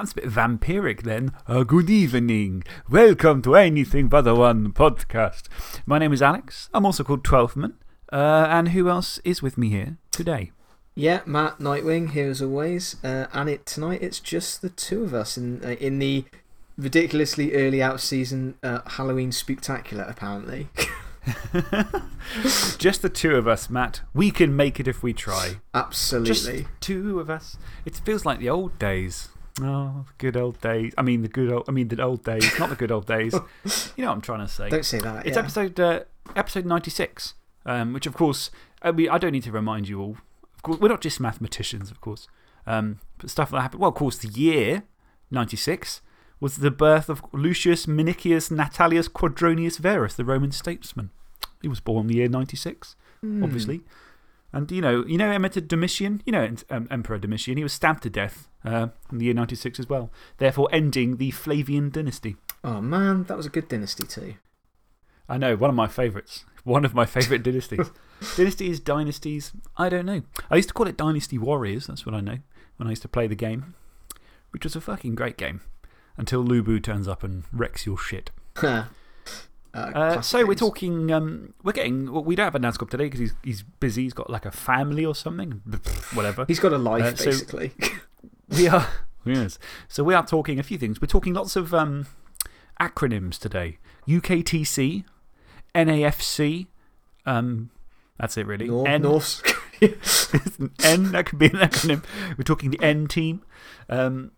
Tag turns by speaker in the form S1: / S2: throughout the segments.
S1: That's a bit vampiric then. Uh, good evening. Welcome to Anything But the One podcast. My name is Alex. I'm also called Twelfthman. Uh, and who else is with me here today?
S2: Yeah, Matt Nightwing here as always. Uh, and it, tonight it's just the two of us in, uh, in the ridiculously early out season uh, Halloween spectacular, apparently.
S1: just the two of us, Matt. We can make it if we try.
S2: Absolutely.
S1: Just two of us. It feels like the old days. Oh, good old days. I mean, the good old, I mean, the old days, not the good old days. You know what I'm trying to say.
S2: Don't say that.
S1: It's
S2: yeah.
S1: episode, uh, episode 96, um, which, of course, I, mean, I don't need to remind you all. Of course, we're not just mathematicians, of course. Um, but stuff that happened. Well, of course, the year 96 was the birth of Lucius Minicius Natalis Quadronius Verus, the Roman statesman. He was born in the year 96,
S2: Hmm.
S1: obviously. And you know, you know Emperor Domitian? You know um, Emperor Domitian. He was stabbed to death uh, in the year 96 as well, therefore ending the Flavian dynasty.
S2: Oh, man, that was a good dynasty, too.
S1: I know, one of my favourites. One of my favourite dynasties. Dynasties, dynasties, I don't know. I used to call it Dynasty Warriors, that's what I know, when I used to play the game, which was a fucking great game until Lu Bu turns up and wrecks your shit.
S2: uh,
S1: Uh, so we're talking, um, we're getting, well, we don't have a Nazcop today because he's, he's busy. He's got like a family or something, whatever.
S2: He's got a life,
S1: Uh, so-
S2: basically.
S1: We are, yes. So we are talking a few things. We're talking lots of um, acronyms today UKTC, NAFC. Um, that's it, really.
S2: Nor
S1: N,
S2: Norse.
S1: N, that could be an acronym. We're talking the N team. Um,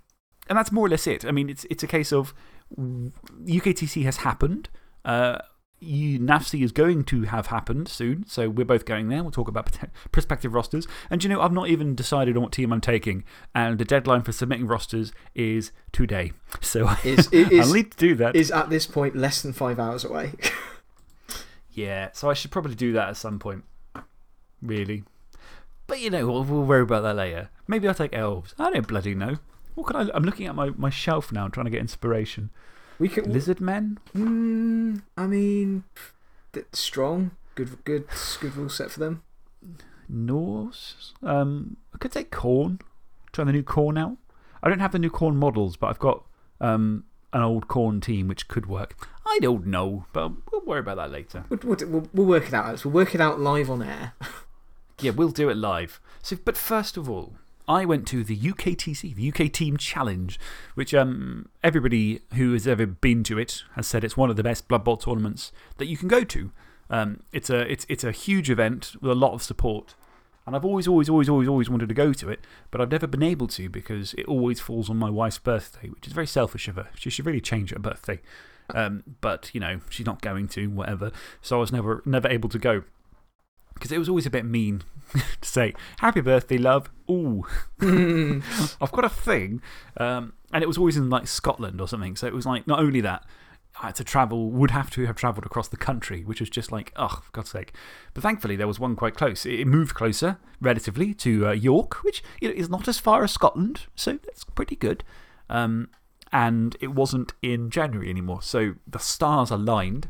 S1: and that's more or less it. I mean, it's, it's a case of UKTC has happened. Uh, you, NAFC is going to have happened soon, so we're both going there. We'll talk about prospective rosters. And you know, I've not even decided on what team I'm taking, and the deadline for submitting rosters is today. So
S2: is-
S1: I'll need to do that.
S2: is at this point less than five hours away.
S1: Yeah, so I should probably do that at some point. Really. But you know, we'll, we'll worry about that later. Maybe I'll take elves. I don't bloody know. What can I. I'm looking at my, my shelf now, trying to get inspiration.
S2: We can.
S1: Lizard men?
S2: Mm, I mean, strong. Good, good, good rule set for them.
S1: Norse? Um, I could take Khorne. Try the new Khorne out. I don't have the new Khorne models, but I've got um, an old Khorne team which could work. I don't know, but we'll worry about that later.
S2: We'll, we'll, we'll, we'll work it out, Alex. We'll work it out live on air.
S1: Yeah, we'll do it live. So, but first of all, I went to the UKTC, the UK Team Challenge, which um, everybody who has ever been to it has said it's one of the best Blood Bowl tournaments that you can go to. Um, it's, a, it's, it's a huge event with a lot of support. And I've always, always, always, always, always wanted to go to it, but I've never been able to because it always falls on my wife's birthday, which is very selfish of her. She should really change her birthday. Um, but, you know, she's not going to, whatever. So I was never, never able to go. Because it was always a bit mean to say, Happy birthday, love. Ooh. I've got a thing. Um, and it was always in like Scotland or something. So it was like, not only that, I had to travel, would have to have travelled across the country, which was just like, oh, for God's sake. But thankfully, there was one quite close. It it moved closer, relatively, to uh, York, which you know, is not as far as Scotland. So that's pretty good. Um, and it wasn't in January anymore. So the stars aligned,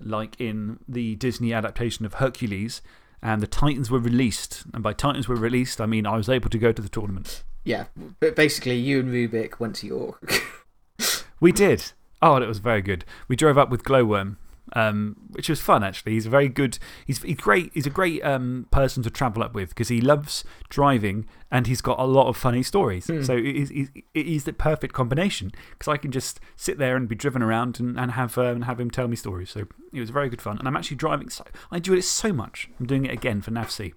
S1: like in the Disney adaptation of Hercules, and the Titans were released. And by Titans were released, I mean I was able to go to the tournament.
S2: yeah, but basically, you and Rubik went to York.
S1: We did. Oh, it was very good. We drove up with Glowworm, um, which was fun, actually. He's a very good, he's, he's great, he's a great um, person to travel up with because he loves driving and he's got a lot of funny stories. So he's, he's, he's the perfect combination because I can just sit there and be driven around and, and, have, um, and have him tell me stories. So it was very good fun. And I'm actually driving, so, I enjoyed it so much. I'm doing it again for NAFC,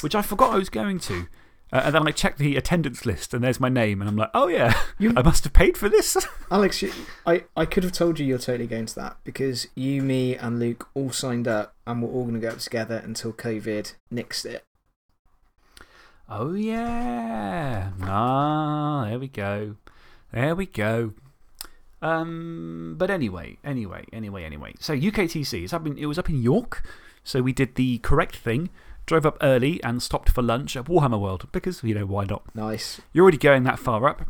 S1: which I forgot I was going to. Uh, and then I check the attendance list and there's my name, and I'm like, oh yeah, I must have paid for this.
S2: Alex, you, I, I could have told you you're totally going to that because you, me, and Luke all signed up and we're all going to go up together until COVID nixed it.
S1: Oh, yeah. Ah, there we go. There we go. Um, but anyway, anyway, anyway, anyway. So, UKTC, it's up in, it was up in York. So, we did the correct thing, drove up early and stopped for lunch at Warhammer World because, you know, why not?
S2: Nice.
S1: You're already going that far up.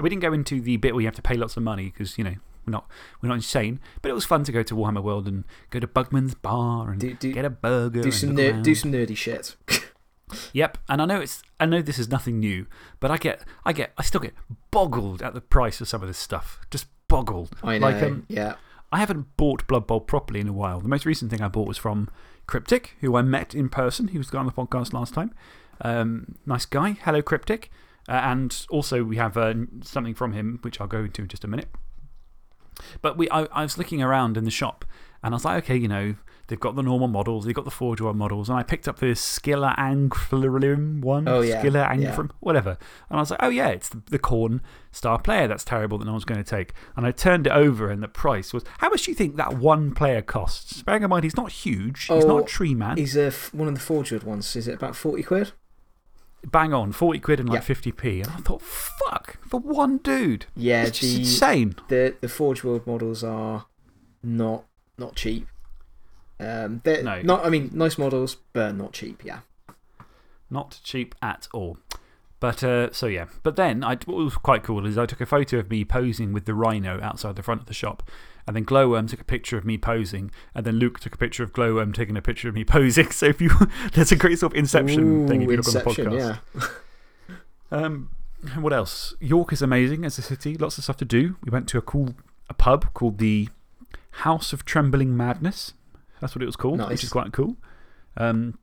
S1: We didn't go into the bit where you have to pay lots of money because, you know, we're not, we're not insane. But it was fun to go to Warhammer World and go to Bugman's Bar and
S2: Do- do-
S1: get a burger.
S2: Do some, ner do some nerdy shit.
S1: Yep, and I know, it's, I know this is nothing new, but I, get, I, get, I still get boggled at the price of some of this stuff. Just boggled.
S2: I know.
S1: Like, um,
S2: yeah.
S1: I haven't bought Blood Bowl properly in a while. The most recent thing I bought was from Cryptic, who I met in person. He was on the podcast last time. Um, nice guy. Hello, Cryptic. Uh, and also, we have uh, something from him, which I'll go into in just a minute. But we, I, I was looking around in the shop and I was like, okay, you know, they've got the normal models, they've got the Forge World models, and I picked up this Scyla Anfingrimm one.
S2: Oh, yeah.
S1: Scyla Anfingrimm,
S2: Yeah.
S1: whatever. And I was like, oh, yeah, it's the, the Khorne star player that's terrible that no one's going to take. And I turned it over, and the price was. How much do you think that one player costs? Bearing in mind, he's not huge, he's not
S2: Oh,
S1: a tree man.
S2: He's a one of the Forge World ones. Is it about 40 quid?
S1: Bang on, 40 quid and like
S2: Yeah.
S1: 50p. And I thought, fuck, for one dude.
S2: Yeah,
S1: It's
S2: the,
S1: insane.
S2: the, the Forge World models are not, not cheap. Um, they're
S1: No.
S2: not, I mean, nice models, but not cheap, yeah.
S1: Not cheap at all. But uh, so yeah. But then, I, what was quite cool is I took a photo of me posing with the rhino outside the front of the shop. And then Glowworm took a picture of me posing. And then Luke took a picture of Glowworm taking a picture of me posing. So if you, there's a great sort of inception thing if you look on the podcast.
S2: yeah.
S1: Um, what else? York is amazing as a city. Lots of stuff to do. We went to a cool a pub called the House of Trembling Madness. That's what it was called, which is quite cool. Um,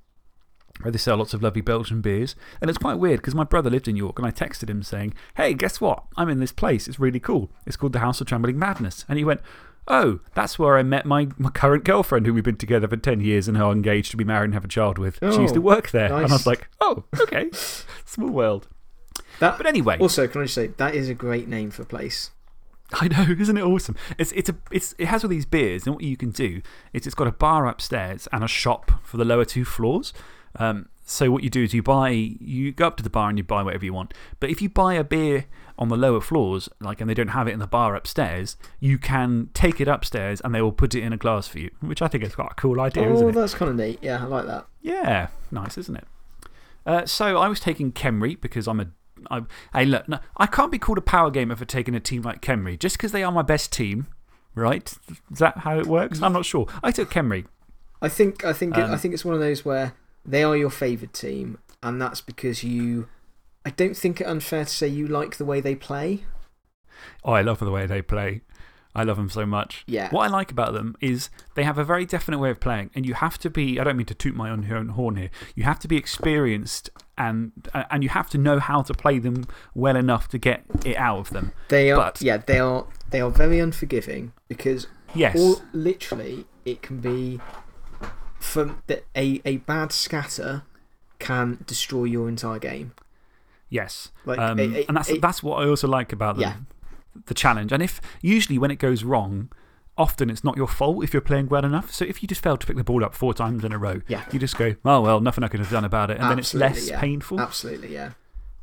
S1: where they sell lots of lovely Belgian beers. And it's quite weird because my brother lived in York and I texted him saying, Hey, guess what? I'm in this place. It's really cool. It's called the House of Trembling Madness. And he went, Oh, that's where I met my, my current girlfriend who we've been together for 10 years and are engaged to be married and have a child with. She used to
S2: Oh,
S1: work there. And I was like, Oh, okay. Small world.
S2: That,
S1: But anyway.
S2: also, can I just say, that is a great name for a place.
S1: I know, isn't it awesome? It's, it's a, it's, it has all these beers, and what you can do is it's got a bar upstairs and a shop for the lower two floors. Um, so, what you do is you buy, you go up to the bar and you buy whatever you want. But if you buy a beer on the lower floors, like, and they don't have it in the bar upstairs, you can take it upstairs and they will put it in a glass for you, which I think is quite a cool idea,
S2: oh,
S1: isn't it?
S2: that's kind of neat. Yeah, I like that.
S1: Yeah, nice, isn't it? Uh, so I was taking Khemri because I'm a. I'm, hey, look, no, I can't be called a power gamer for taking a team like Khemri just because they are my best team, right? Is that how it works? I'm not sure. I took Khemri.
S2: I think, I, think it, I
S1: Um,
S2: think it's one of those where they are your favourite team, and that's because you. I don't think it unfair to say you like the way they play.
S1: Oh, I love the way they play. I love them so much.
S2: Yeah.
S1: What I like about them is they have a very definite way of playing, and you have to be, I don't mean to toot my own horn here, you have to be experienced and, uh, and you have to know how to play them well enough to get it out of them.
S2: They are,
S1: But-
S2: yeah, they are, they are very unforgiving because
S1: Yes.
S2: all, literally it can be from the, a, a bad scatter can destroy your entire game.
S1: Yes.
S2: Like,
S1: Um,
S2: a- a-
S1: and that's,
S2: a-
S1: that's what I also like about them.
S2: Yeah.
S1: The challenge. And if usually when it goes wrong, often it's not your fault if you're playing well enough. So if you just fail to pick the ball up four times in a row,
S2: Yeah.
S1: you just go, oh, well, nothing I could have done about it. And then it's less
S2: yeah.
S1: painful.
S2: Absolutely, yeah.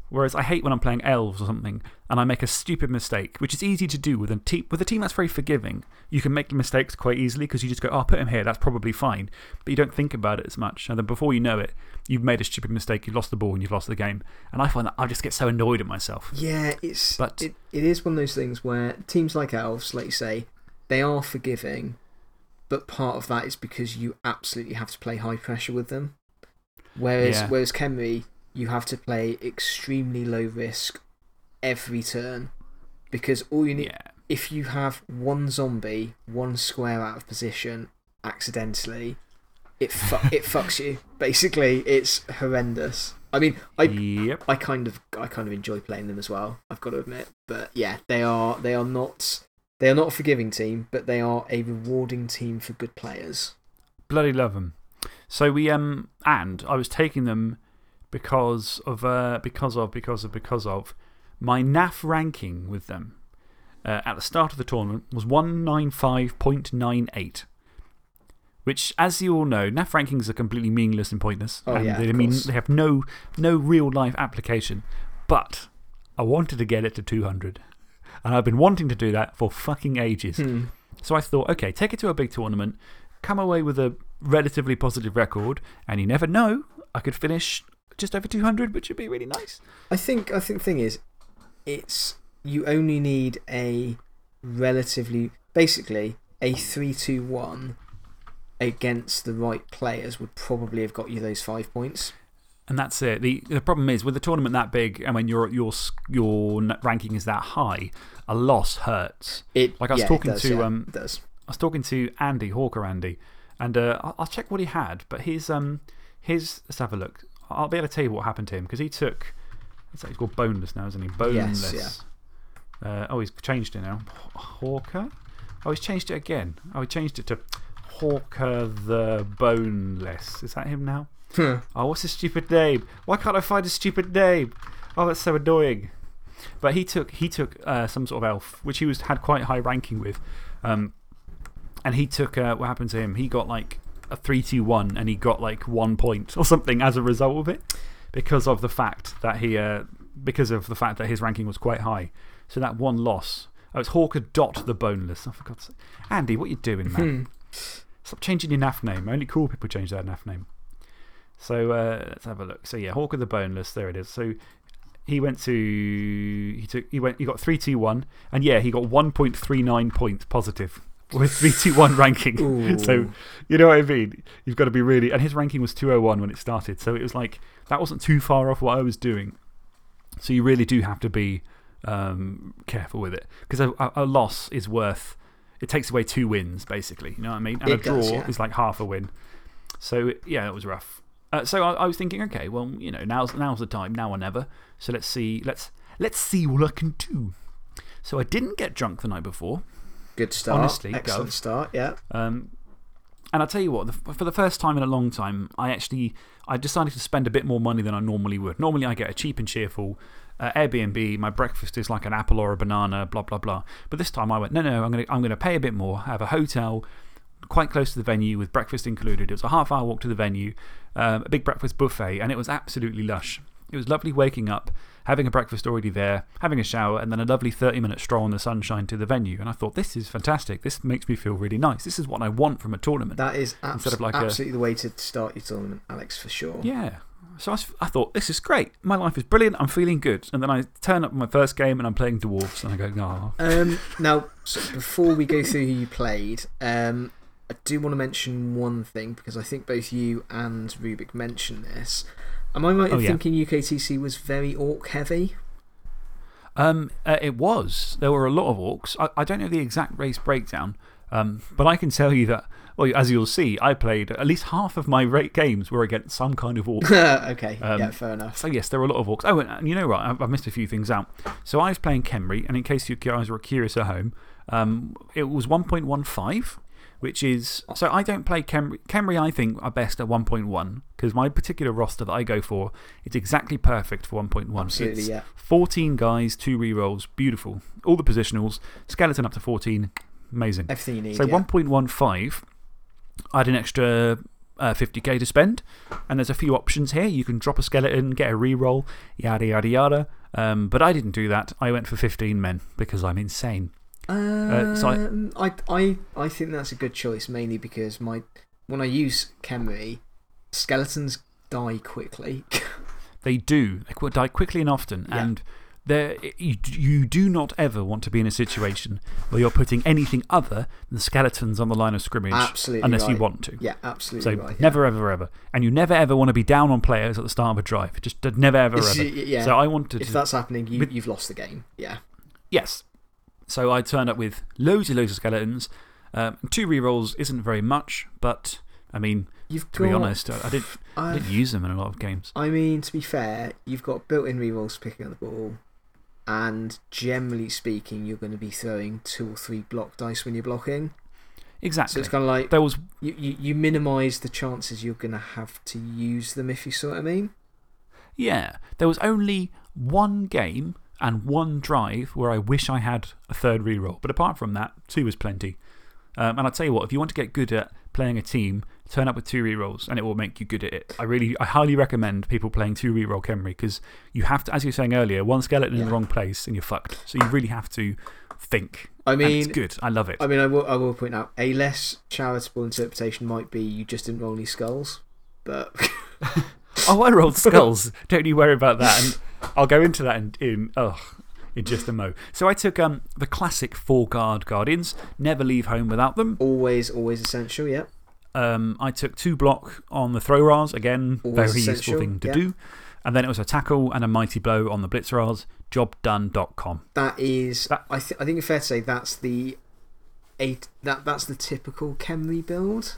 S1: Whereas I hate when I'm playing elves or something and I make a stupid mistake, which is easy to do with a team, with a team that's very forgiving. You can make mistakes quite easily because you just go, oh, I'll put him here, that's probably fine. But you don't think about it as much. And then before you know it, you've made a stupid mistake, you've lost the ball, and you've lost the game. And I find that I just get so annoyed at myself.
S2: Yeah, it's,
S1: But-
S2: it, it is one of those things where teams like Elves, like you say, they are forgiving, but part of that is because you absolutely have to play high pressure with them. Whereas,
S1: Yeah.
S2: whereas Khemri, you have to play extremely low risk every turn because all you need,
S1: Yeah.
S2: if you have one zombie, one square out of position accidentally, it, fu it fucks you. Basically, it's horrendous. I mean, I,
S1: Yep.
S2: I kind of I kind of enjoy playing them as well. I've got to admit, but yeah, they are they are not they are not a forgiving team, but they are a rewarding team for good players.
S1: Bloody love them. So we, um, and I was taking them because of, uh, because of, because of, because of my NAF ranking with them uh, at the start of the tournament was 195.98. Which, as you all know, NAF rankings are completely meaningless and pointless.
S2: Oh,
S1: and
S2: yeah,
S1: they, mean, they have no, no real life application. But I wanted to get it to 200. And I've been wanting to do that for fucking ages.
S2: Hmm.
S1: So I thought, okay, take it to a big tournament, come away with a relatively positive record, and you never know, I could finish just over 200, which would be really nice.
S2: I think I think the thing is, it's you only need a relatively basically a three two one against the right players would probably have got you those five points.
S1: And that's it. The, the problem is, with a tournament that big and when your, your, your ranking is that high, a loss hurts.
S2: It,
S1: like I was
S2: yeah,
S1: talking
S2: does,
S1: to.
S2: Yeah,
S1: um,
S2: it does.
S1: I was talking to Andy, Hawker Andy, and uh, I'll, I'll check what he had, but his, um, his. Let's have a look. I'll be able to tell you what happened to him because he took. He's called Boneless now, isn't he? Boneless.
S2: Yes,
S1: yeah. Uh, oh, he's changed it now. Hawker? Oh, he's changed it again. Oh, he changed it to Hawker the Boneless. Is that him now? oh, what's his stupid name? Why can't I find his stupid name? Oh, that's so annoying. But he took, he took uh, some sort of elf, which he was, had quite high ranking with. Um, and he took uh, what happened to him? He got like a 3 2 1 and he got like one point or something as a result of it because of the fact that he uh, because of the fact that his ranking was quite high. So that one loss. Oh, it's Hawker Dot the Boneless. I forgot to say. Andy, what are you doing, man? Stop changing your NAF name. Only cool people change their NAF name. So uh, let's have a look. So yeah, Hawker the Boneless. There it is. So he went to. He, took, he, went, he got 3 2 1. And yeah, he got 1.39 points positive with 321 ranking. so, you know what I mean? You've got to be really. And his ranking was 201 when it started. So it was like, that wasn't too far off what I was doing. So you really do have to be um, careful with it. Because a, a, loss is worth. It takes away two wins, basically. You know what I mean? And
S2: it
S1: a draw
S2: does, yeah.
S1: is like half a win. So, yeah, it was rough. Uh, so I, I was thinking, okay, well, you know, now's, now's the time, now or never. So let's see, let's, let's see what I can do. So I didn't get drunk the night before.
S2: Good start.
S1: Honestly,
S2: Excellent start, yeah.
S1: Um, and I'll tell you what, the, for the first time in a long time, I actually I decided to spend a bit more money than I normally would. Normally, I get a cheap and cheerful uh, Airbnb. My breakfast is like an apple or a banana, blah, blah, blah. But this time I went, no, no, I'm going to I'm going to pay a bit more, have a hotel quite close to the venue with breakfast included. It was a half hour walk to the venue, um, a big breakfast buffet, and it was absolutely lush. It was lovely waking up, having a breakfast already there, having a shower, and then a lovely 30 minute stroll in the sunshine to the venue. And I thought, this is fantastic. This makes me feel really nice. This is what I want from a tournament.
S2: That is abs
S1: Instead of like
S2: absolutely the way to start your tournament, Alex, for sure.
S1: Yeah. So I, I, thought, this is great. My life is brilliant. I'm feeling good. And then I turn up my first game and I'm playing Dwarves. And I go, oh.
S2: Um, now, so before we go through who you played, um, I do want to mention one thing because I think both you and Rubik mentioned this. Am I right in
S1: oh, yeah.
S2: thinking UKTC was very orc heavy?
S1: Um, uh, it was. There were a lot of orcs. I, I don't know the exact race breakdown, um, but I can tell you that, well, as you'll see, I played at least half of my rate games were against some kind of orc.
S2: okay,
S1: Um,
S2: yeah, fair enough.
S1: So, yes, there were a lot of orcs. Oh, and you know what? I've, I've missed a few things out. So, I was playing Khemri, and in case you guys were curious at home, um, it was 1.15 which is. So I don't play Khemri. Khemri, I think, are best at 1.1 because my particular roster that I go for, it's exactly perfect for 1.1.
S2: Absolutely,
S1: it's
S2: yeah.
S1: 14 guys, two rerolls, beautiful. All the positionals, skeleton up to 14, amazing.
S2: Everything you need.
S1: So
S2: yeah.
S1: 1.15, I had an extra uh, 50k to spend. And there's a few options here. You can drop a skeleton, get a reroll, yada, yada, yada. Um, but I didn't do that. I went for 15 men because I'm insane.
S2: Um,
S1: so I-
S2: I, I, I think that's a good choice, mainly because my, when I use Khemri, skeletons die quickly.
S1: They do. They die quickly and often.
S2: Yeah.
S1: And there, you, you do not ever want to be in a situation where you're putting anything other than skeletons on the line of scrimmage
S2: Absolutely
S1: unless you want to.
S2: yeah, absolutely
S1: So,
S2: right. yeah.
S1: never, ever, ever. And you never, ever want to be down on players at the start of a drive. Just uh, never, ever,
S2: It's-
S1: ever.
S2: yeah.
S1: So, I wanted
S2: If
S1: to.
S2: that's happening, you,
S1: But-
S2: you've lost the game. Yeah.
S1: Yes. So, I turned up with loads and loads of skeletons. Um, two rerolls isn't very much, but I mean,
S2: You've
S1: to be honest, I, I, did, I didn't use them in a lot of games.
S2: I mean, to be fair, you've got built in rerolls picking up the ball, and generally speaking, you're going to be throwing two or three block dice when you're blocking.
S1: Exactly.
S2: So it's kind of like
S1: there was
S2: you, you, you minimise the chances you're going to have to use them, if you see what I mean.
S1: Yeah, there was only one game and one drive where I wish I had a third reroll. But apart from that, two was plenty. Um, and I'll tell you what, if you want to get good at playing a team, turn up with two rerolls and it will make you good at it. I really, I highly recommend people playing two reroll Khemri because you have to, as you were saying earlier, one skeleton in the wrong place and you're fucked. So you really have to think.
S2: I
S1: And it's good. I love it.
S2: I mean, I will, I will point out a less charitable interpretation might be you just didn't roll any skulls, but
S1: Oh, I rolled skulls. Don't you worry about that. And I'll go into that in, in, oh, in just a mo. So I took um, the classic four guard guardians, never leave home without them.
S2: always, always essential. Yeah.
S1: um, I took two block on the throw Ras. Again,
S2: Always
S1: very
S2: essential,
S1: useful thing to
S2: yeah.
S1: do. And then it was a tackle and a mighty blow on the blitz Ras. Jobdone.com.
S2: That is,
S1: That-
S2: I, th I think it's fair to say that's the, eight, that, that's the typical Khemri build.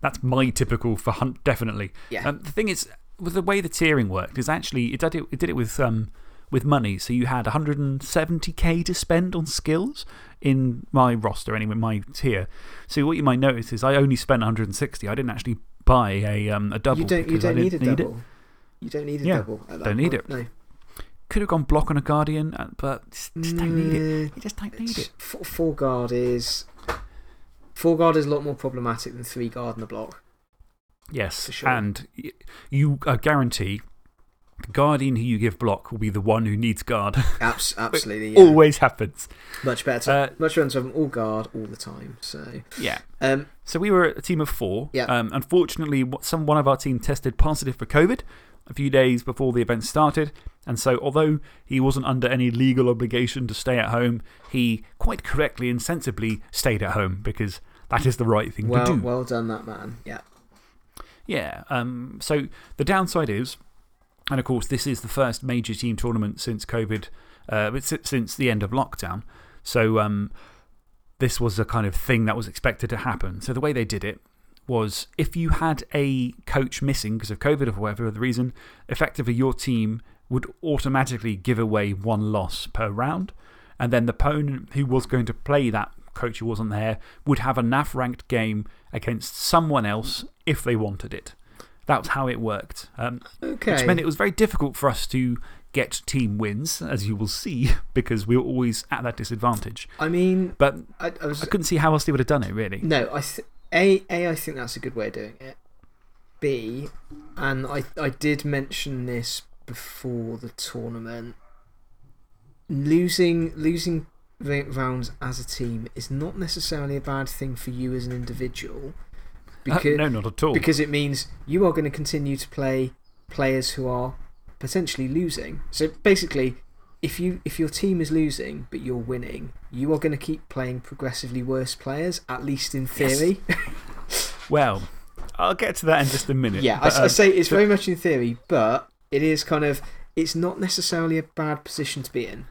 S1: That's my typical for Hunt, definitely.
S2: Yeah.
S1: Um, the thing is, with the way the tiering worked, is actually, it did it, it, did it with, um, with money. So you had 170k to spend on skills in my roster, anyway, my tier. So what you might notice is I only spent 160. I didn't actually buy a, um, a double.
S2: you don't, you don't need a
S1: didn't
S2: double. You don't need a
S1: Yeah,
S2: double. At that
S1: don't need it.
S2: No.
S1: Could have gone block on a guardian, uh, but just, just don't need it. You just don't need it.
S2: Four, four guard is. Four guard is a lot more problematic than three guard and a block.
S1: Yes.
S2: Sure.
S1: And you uh, guarantee the guardian who you give block will be the one who needs guard.
S2: Abs absolutely. Yeah.
S1: Always happens.
S2: Much better.
S1: Uh,
S2: much better to have them all guard all the time. So,
S1: Yeah.
S2: um,
S1: So we were a team of four.
S2: Yeah.
S1: Um, unfortunately, some, one of our team tested positive for COVID a few days before the event started. And so, although he wasn't under any legal obligation to stay at home, he quite correctly and sensibly stayed at home because that is the right thing
S2: well,
S1: to do.
S2: well done, that man. Yeah.
S1: Yeah. Um, so the downside is, and of course, this is the first major team tournament since COVID, uh, since the end of lockdown. So um, this was a kind of thing that was expected to happen. So the way they did it was if you had a coach missing because of COVID or whatever other reason, effectively your team would automatically give away one loss per round. And then the opponent who was going to play that coach who wasn't there would have a NAF ranked game against someone else if they wanted it. That was how it worked. Um,
S2: Okay.
S1: which meant it was very difficult for us to get team wins, as you will see, because we were always at that disadvantage.
S2: I mean,
S1: But
S2: I, I was.
S1: I couldn't see how else they would have done it, really.
S2: No, I A, A, I think that's a good way of doing it. B, and I, I did mention this before the tournament. Losing, losing rounds as a team is not necessarily a bad thing for you as an individual.
S1: Uh,
S2: Because,
S1: no, not at all.
S2: because it means you are going to continue to play players who are potentially losing. So basically, if, you, if your team is losing but you're winning, you are going to keep playing progressively worse players, at least in
S1: Yes.
S2: theory.
S1: well, I'll get to that in just a minute.
S2: yeah, I,
S1: But,
S2: I
S1: um,
S2: say it's very much in theory, but it is kind of. It's not necessarily a bad position to be in.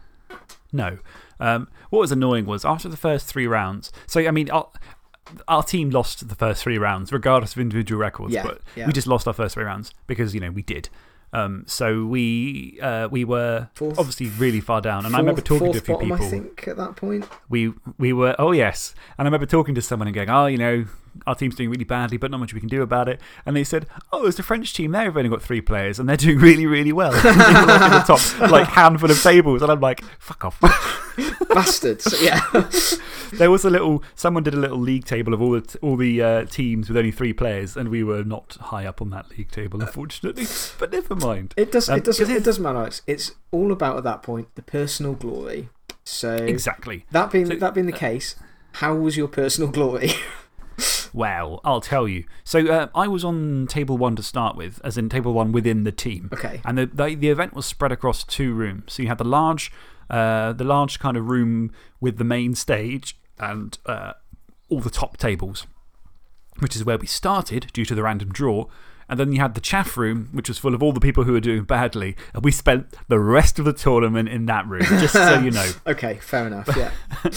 S1: No. Um, what was annoying was after the first three rounds. So, I mean, our, our team lost the first three rounds, regardless of individual records.
S2: Yeah,
S1: but
S2: yeah.
S1: we just lost our first three rounds because, you know, we did. Um, so we, uh, we were
S2: Fourth,
S1: obviously really far down. And I remember talking to a few
S2: bottom,
S1: people.
S2: I think, at that point.
S1: we, we were, oh, yes. And I remember talking to someone and going, oh, you know, our team's doing really badly, but not much we can do about it. And they said, oh, there's a French team there who've only got three players and they're doing really, really well. like in the top like, handful of tables. And I'm like, fuck off.
S2: Bastards. yeah.
S1: there was a little, someone did a little league table of all the, all the uh, teams with only three players, and we were not high up on that league table, unfortunately. But never mind.
S2: It, does,
S1: Um,
S2: it, doesn't,
S1: 'cause
S2: it doesn't matter. It's, it's all about, at that point, the personal glory. So,
S1: Exactly.
S2: that, being,
S1: So-
S2: that being the case, how was your personal glory?
S1: Well, I'll tell you. So uh, I was on table one to start with, as in table one within the team.
S2: okay.
S1: And the, the, the event was spread across two rooms. So you had the large, uh, the large kind of room with the main stage and uh, all the top tables, which is where we started due to the random draw. And then you had the chaff room, which was full of all the people who were doing badly. And we spent the rest of the tournament in that room, just so you know.
S2: Okay, fair enough. Yeah.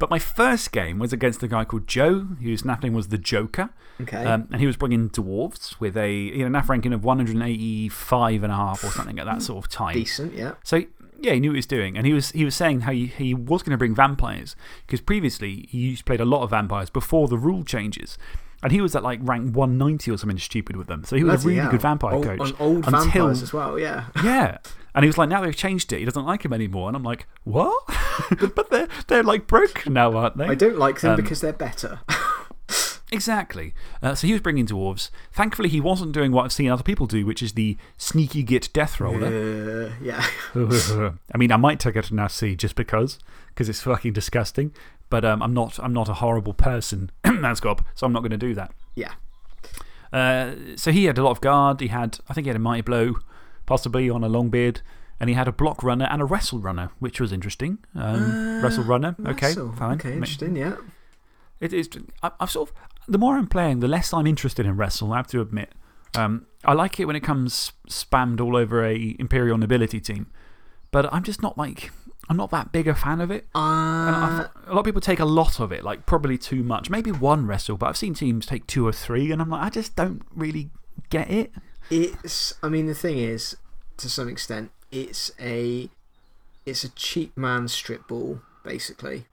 S1: But my first game was against a guy called Joe, whose NAF name was the Joker.
S2: Okay.
S1: Um, and he was bringing dwarves with a you know, NAF ranking of 185 and a half or something at that sort of time.
S2: Decent, yeah.
S1: So, yeah, he knew what he was doing. And he was, he was saying how he, he was going to bring vampires because previously he used to played a lot of vampires before the rule changes. And he was at like rank 190 or something stupid with them. So he was a really
S2: hell.
S1: good vampire
S2: old,
S1: coach.
S2: On old
S1: until-
S2: vampires as well, yeah.
S1: Yeah. And he was like, now they've changed it. He doesn't like him anymore. And I'm like, what? but they're, they're like broke now, aren't they?
S2: I don't like them
S1: Um,
S2: because they're better.
S1: Exactly. Uh, so he was bringing dwarves. Thankfully, he wasn't doing what I've seen other people do, which is the sneaky git death roller.
S2: Uh, yeah.
S1: I mean, I might take it to see just because, because it's fucking disgusting. But um, I'm, not, I'm not a horrible person, Nazgob, so I'm not going to do that.
S2: Yeah.
S1: Uh, so he had a lot of guard. He had, I think he had a mighty blow, possibly on a long beard. And he had a block runner and a wrestle runner, which was interesting. Um, wrestle runner, okay,
S2: Wrestle.
S1: fine.
S2: Okay, interesting, yeah.
S1: It is. I, I've sort of. the more I'm playing, the less I'm interested in Wrestle, I have to admit. Um, I like it when it comes spammed all over a Imperial Nobility team, but I'm just not like. I'm not that big a fan of it.
S2: Uh,
S1: a lot of people take a lot of it, like probably too much. Maybe one wrestle, but I've seen teams take two or three, and I'm like, I just don't really get it.
S2: it's, I mean, the thing is, to some extent, it's a, it's a cheap man strip ball, basically.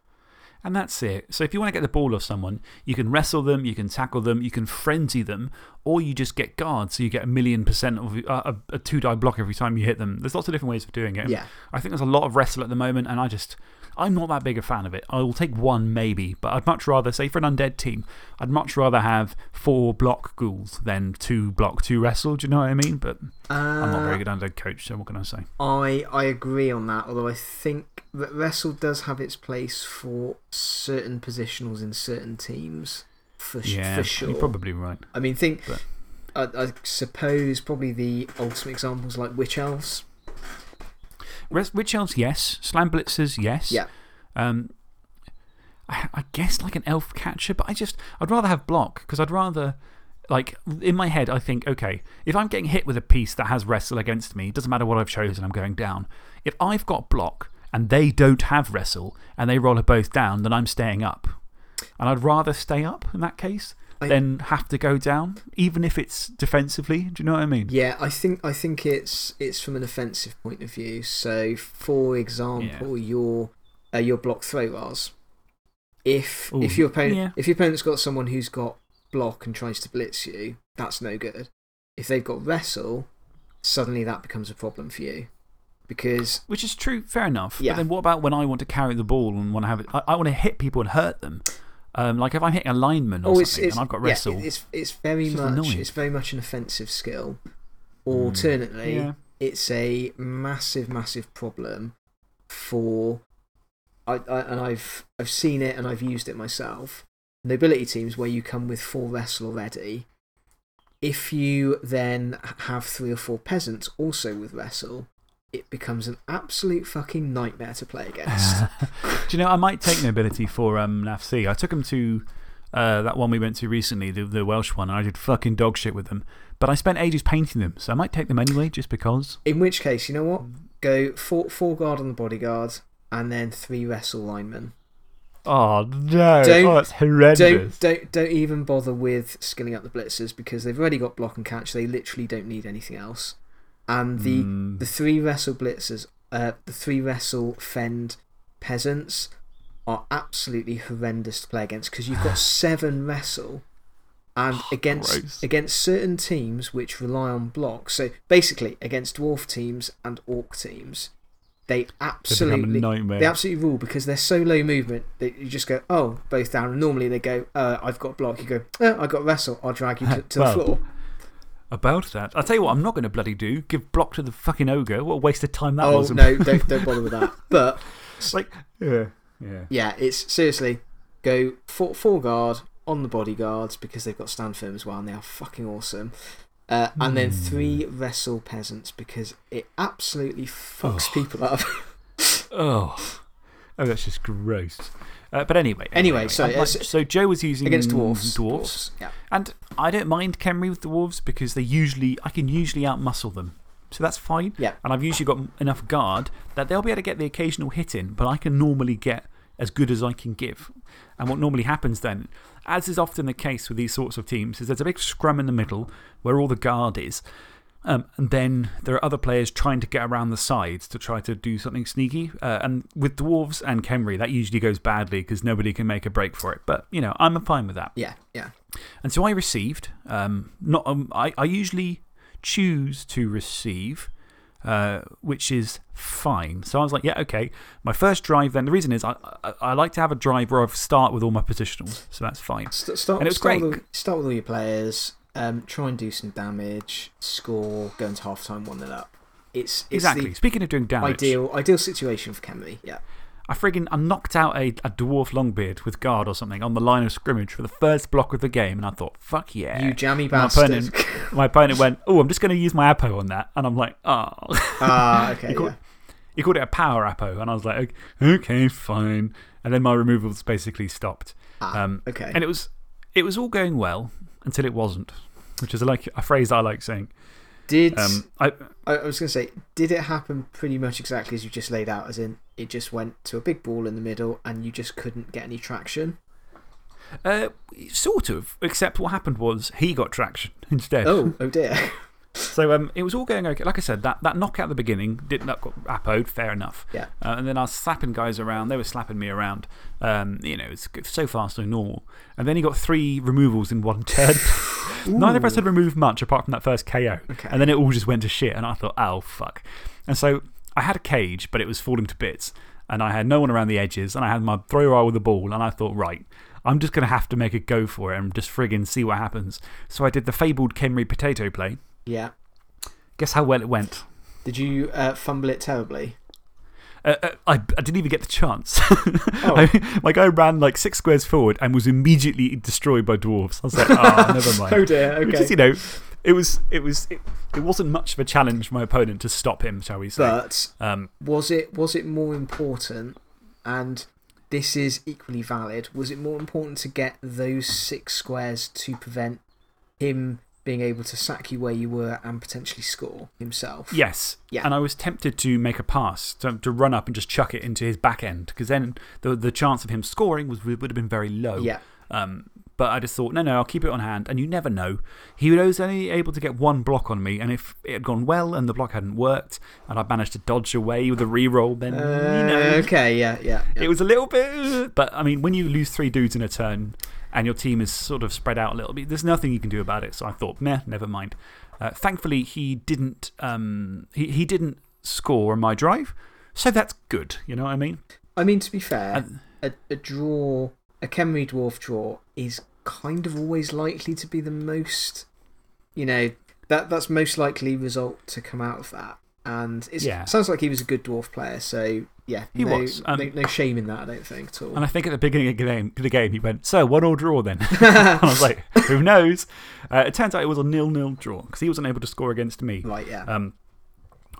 S1: And that's it. So if you want to get the ball off someone, you can wrestle them, you can tackle them, you can frenzy them, or you just get guards. So you get a million percent of uh, a, a two die block every time you hit them. There's lots of different ways of doing it.
S2: Yeah.
S1: I think there's a lot of wrestle at the moment, and I just. I'm not that big a fan of it. I will take one maybe, but I'd much rather, say for an undead team, I'd much rather have four block ghouls than two block, two wrestle. Do you know what I mean? But I'm not a very good undead coach, so what can I say?
S2: I, I agree on that, although I think that Wrestle does have its place for certain positionals in certain teams. For,
S1: Yeah,
S2: for sure.
S1: you're probably right.
S2: I mean, think.
S1: But-
S2: I, I suppose probably the ultimate examples like Witch Elves.
S1: Witch Elves, yes. Slam Blitzers, yes.
S2: Yeah.
S1: Um, I, I guess like an elf catcher, but I just, I'd rather have block because I'd rather, like, in my head, I think, okay, if I'm getting hit with a piece that has wrestle against me, it doesn't matter what I've chosen, I'm going down. If I've got block and they don't have wrestle and they roll it both down, then I'm staying up. And I'd rather stay up in that case
S2: I-
S1: than have to go down, even if it's defensively. Do you know what I mean?
S2: Yeah, I think, I think it's, it's from an offensive point of view. So, for example, your, uh, your block throw bars. If,
S1: Ooh,
S2: if, your opponent,
S1: yeah.
S2: if your opponent's got someone who's got block and tries to blitz you, that's no good. If they've got wrestle, suddenly that becomes a problem for you. Because
S1: Which is true, fair enough.
S2: Yeah.
S1: But then what about when I want to carry the ball and want to have it? I, I want to hit people and hurt them. Um, like if I'm hitting a lineman or
S2: Oh, it's,
S1: something
S2: it's,
S1: and I've got
S2: yeah,
S1: wrestle.
S2: it's, it's very
S1: It's
S2: much
S1: annoying.
S2: it's very much an offensive skill. Alternately,
S1: yeah.
S2: it's a massive, massive problem for. I, I, and I've, I've seen it and I've used it myself. Nobility teams where you come with four wrestle already. If you then have three or four peasants also with wrestle, it becomes an absolute fucking nightmare to play against.
S1: Do you know, I might take nobility for um, NAFC. I took them to uh, that one we went to recently, the, the Welsh one, and I did fucking dog shit with them. But I spent ages painting them, so I might take them anyway, just because.
S2: In which case, you know what? Go four, four guard on the bodyguard and then three wrestle linemen.
S1: Oh, no.
S2: Don't-
S1: oh, that's horrendous.
S2: Don't, don't, don't even bother with skilling up the blitzers because they've already got block and catch. They literally don't need anything else. And the,
S1: Mm.
S2: the three wrestle blitzers, uh, the three wrestle fend peasants are absolutely horrendous to play against because you've got seven wrestle. And against,
S1: gross.
S2: against certain teams which rely on blocks, so basically against dwarf teams and orc teams, they
S1: They become a
S2: absolutely they absolutely rule because they're so low movement that you just go, oh, both down. And normally they go, uh, I've got block. You go, oh, I've got wrestle. I'll drag you to, to
S1: Well,
S2: the floor.
S1: About that. I'll tell you what, I'm not going to bloody do. Give block to the fucking ogre. What a waste of time that
S2: Oh,
S1: was.
S2: Oh, no, don't, don't bother with that. But It's
S1: Like, yeah. Yeah.
S2: yeah, it's seriously go four, four guard on the bodyguards because they've got stand firm as well and they are fucking awesome. Uh, and then three wrestle peasants because it absolutely fucks people up.
S1: Oh. Oh, that's just gross. Uh, but anyway.
S2: Anyway, so,
S1: I'm
S2: uh,
S1: like-
S2: so-
S1: so Joe was using
S2: Against dwarfs.
S1: Dwarfs.
S2: Yeah.
S1: And I don't mind Khemri with dwarves because they usually, I can usually outmuscle them. So that's fine.
S2: Yeah.
S1: And I've usually got enough guard that they'll be able to get the occasional hit in, but I can normally get as good as I can give. And what normally happens then, as is often the case with these sorts of teams, is there's a big scrum in the middle where all the guard is. Um, and then there are other players trying to get around the sides to try to do something sneaky. Uh, and with Dwarves and Khemri, that usually goes badly because nobody can make a break for it. But, you know, I'm fine with that.
S2: Yeah, yeah.
S1: And so I received, um, not, um, I, I usually choose to receive, uh, which is fine. So I was like, yeah, okay. My first drive, then, the reason is I, I, I like to have a drive where I start with all my positionals. So that's fine.
S2: St start,
S1: And it was
S2: start
S1: great.
S2: With, start with all your players, um, try and do some damage, score, go into half time 1 0 up. It's, it's
S1: exactly. Speaking of doing damage,
S2: ideal, ideal situation for Khemri. Yeah.
S1: I friggin' I knocked out a, a dwarf longbeard with guard or something on the line of scrimmage for the first block of the game, and I thought, fuck yeah.
S2: You jammy
S1: my opponent, my opponent went, oh, I'm just going to use my Apo on that. And I'm like, oh.
S2: Ah, okay.
S1: He called,
S2: yeah.
S1: he called it a power Apo. And I was like, okay, okay, fine. And then my removals basically stopped.
S2: Ah,
S1: Um,
S2: okay.
S1: And it was, it was all going well until it wasn't, which is like a phrase I like saying.
S2: Did
S1: Um, I,
S2: I, I was going to say, did it happen pretty much exactly as you just laid out? As in, it just went to a big ball in the middle and you just couldn't get any traction?
S1: uh, sort of, except what happened was he got traction instead.
S2: Oh, oh dear.
S1: So um, it was all going okay. Like I said, that, that knockout at the beginning didn't got appoed, fair enough.
S2: Yeah.
S1: Uh, and then I was slapping guys around. They were slapping me around. Um, you know, it's so fast, so normal. And then he got three removals in one turn. Neither of us had removed much apart from that first KO.
S2: Okay.
S1: And then it all just went to shit. And I thought, oh, fuck. And so I had a cage, but it was falling to bits. And I had no one around the edges. And I had my throw roll with the ball. And I thought, right, I'm just going to have to make a go for it and just friggin' see what happens. So I did the fabled Khemri potato play.
S2: Yeah.
S1: Guess how well it went?
S2: Did you uh, fumble it terribly?
S1: Uh, uh, I, I didn't even get the chance.
S2: Oh.
S1: I, my guy ran like six squares forward and was immediately destroyed by dwarves. I was like, oh, never mind.
S2: Oh dear,
S1: Which
S2: okay.
S1: is, you know, it, was, it, was, it, it wasn't much of a challenge for my opponent to stop him, shall we say.
S2: But
S1: um,
S2: was it, was it more important, and this is equally valid, was it more important to get those six squares to prevent him being able to sack you where you were and potentially score himself?
S1: yes.
S2: Yeah.
S1: And I was tempted to make a pass, to, to run up and just chuck it into his back end, because then the, the chance of him scoring was, would have been very low.
S2: Yeah.
S1: Um, but I just thought, no, no, I'll keep it on hand. And you never know. He was only able to get one block on me. And if it had gone well and the block hadn't worked and I managed to dodge away with a reroll, then, you know,
S2: Uh, okay, yeah, yeah. yeah.
S1: it was a little bit. But I mean, when you lose three dudes in a turn and your team is sort of spread out a little bit, there's nothing you can do about it. So I thought, meh, never mind. Uh, thankfully, he didn't, um, he, he didn't score on my drive. So that's good. You know what I mean?
S2: I mean, to be fair, a, a draw, a Khemri Dwarf draw, is kind of always likely to be the most, you know, that, that's most likely result to come out of that. And it
S1: Yeah.
S2: sounds like he was a good dwarf player, so yeah,
S1: He
S2: no,
S1: was, um,
S2: no, no shame in that, I don't think at all.
S1: And I think at the beginning of the game, the game he went, So, one all draw then? and I was like, Who knows? Uh, it turns out it was a nil nil draw because he wasn't able to score against me.
S2: right, yeah.
S1: Um,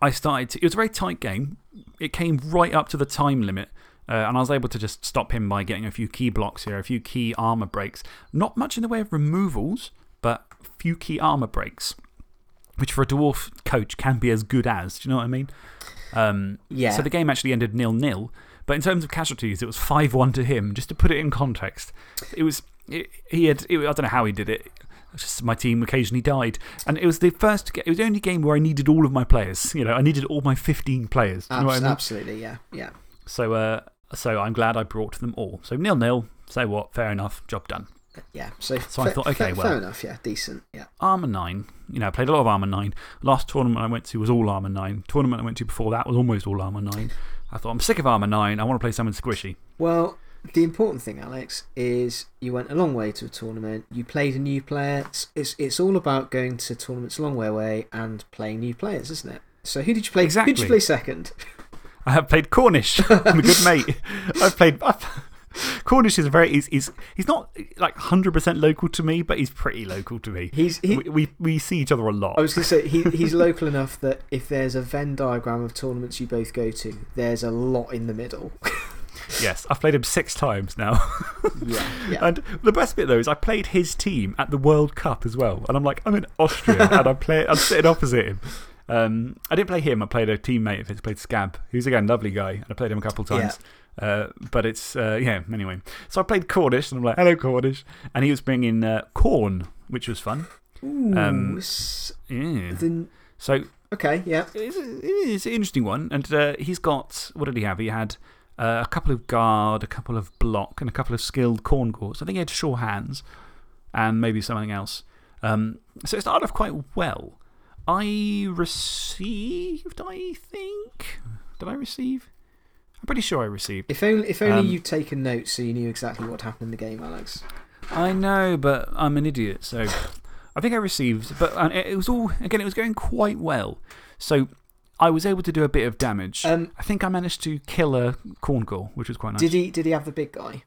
S1: I started to, it was a very tight game. It came right up to the time limit. Uh, and I was able to just stop him by getting a few key blocks here, a few key armor breaks. Not much in the way of removals, but a few key armor breaks, which for a dwarf coach can be as good as. Do you know what I mean? Um,
S2: Yeah.
S1: So the game actually ended nil nil. But in terms of casualties, it was 5 1 to him. Just to put it in context, it was, it, he had, it, I don't know how he did it. It's Just my team occasionally died. And it was the first, it was the only game where I needed all of my players. You know, I needed all my 15 players. Do you know I mean?
S2: Absolutely, yeah, yeah.
S1: So, uh, so I'm glad I brought them all. So nil nil. say what? Fair enough. Job done.
S2: Yeah, so,
S1: So I thought, okay, well-
S2: Fair enough, yeah, decent, yeah.
S1: Armour 9. You know, I played a lot of Armour 9. Last tournament I went to was all Armour 9. Tournament I went to before that was almost all Armour 9. I thought, I'm sick of Armour 9. I want to play something squishy.
S2: Well, the important thing, Alex, is you went a long way to a tournament. You played a new player. It's, it's, it's all about going to tournaments a long way away and playing new players, isn't it? So, who did you play? Who did you play second?
S1: I have played Cornish. I'm a good mate. I've played. I've, Cornish is a very. He's, he's, he's not like 100% local to me, but he's pretty local to me.
S2: He's, he,
S1: we, we, we see each other a lot.
S2: I was going to say, he, he's local enough that if there's a Venn diagram of tournaments you both go to, there's a lot in the middle.
S1: Yes, I've played him six times now.
S2: yeah, yeah.
S1: And the best bit, though, is I played his team at the World Cup as well. And I'm like, I'm in Austria and I play, I'm sitting opposite him. Um, I didn't play him, I played a teammate of his, played Scab, who's again lovely guy. And I played him a couple of times. Uh, but it's, uh, yeah, anyway. So I played Cornish and I'm like, hello, Cornish. And he was bringing uh, Khorne, which was fun.
S2: Ooh,
S1: um, Yeah.
S2: then,
S1: So
S2: okay, yeah.
S1: it's, it's an interesting one. And uh, he's got, what did he have? He had uh, a couple of guard, a couple of block, and a couple of skilled corn courts. I think he had sure hands and maybe something else. Um, so it started off quite well. I received, I think. Did I receive? I'm pretty sure I received.
S2: If only, if only
S1: Um,
S2: you'd taken notes so you knew exactly what happened in the game, Alex.
S1: I know, but I'm an idiot, so I think I received. But it was all, again, it was going quite well. So I was able to do a bit of damage.
S2: Um,
S1: I think I managed to kill a Khorngor, which was quite nice.
S2: did, he, did he have the big guy?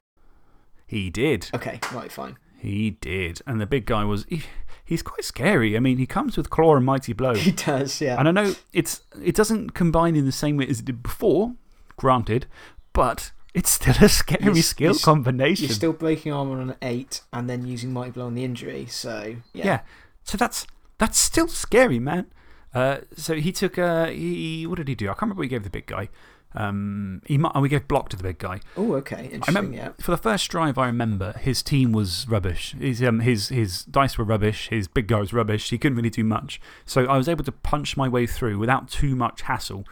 S1: He did.
S2: Okay, right, fine.
S1: He did. And the big guy was. He, he's quite scary. I mean, he comes with Claw and Mighty Blow.
S2: He does, yeah.
S1: and I know it's, it doesn't combine in the same way as it did before, granted, but It's still a scary
S2: You're-
S1: skill
S2: you're-
S1: combination.
S2: You're still breaking armor on an 8 and then using Mighty Blow on the injury, so yeah.
S1: Yeah. So that's, that's still scary, man. Uh, so he took, uh, he, what did he do? I can't remember what he gave the big guy. Um, he, oh, we gave block to the big guy.
S2: Oh, okay.
S1: I
S2: Interesting,
S1: remember,
S2: yeah.
S1: For the first drive, I remember his team was rubbish. His, um, his, his dice were rubbish. His big guy was rubbish. He couldn't really do much. So I was able to punch my way through without too much hassle.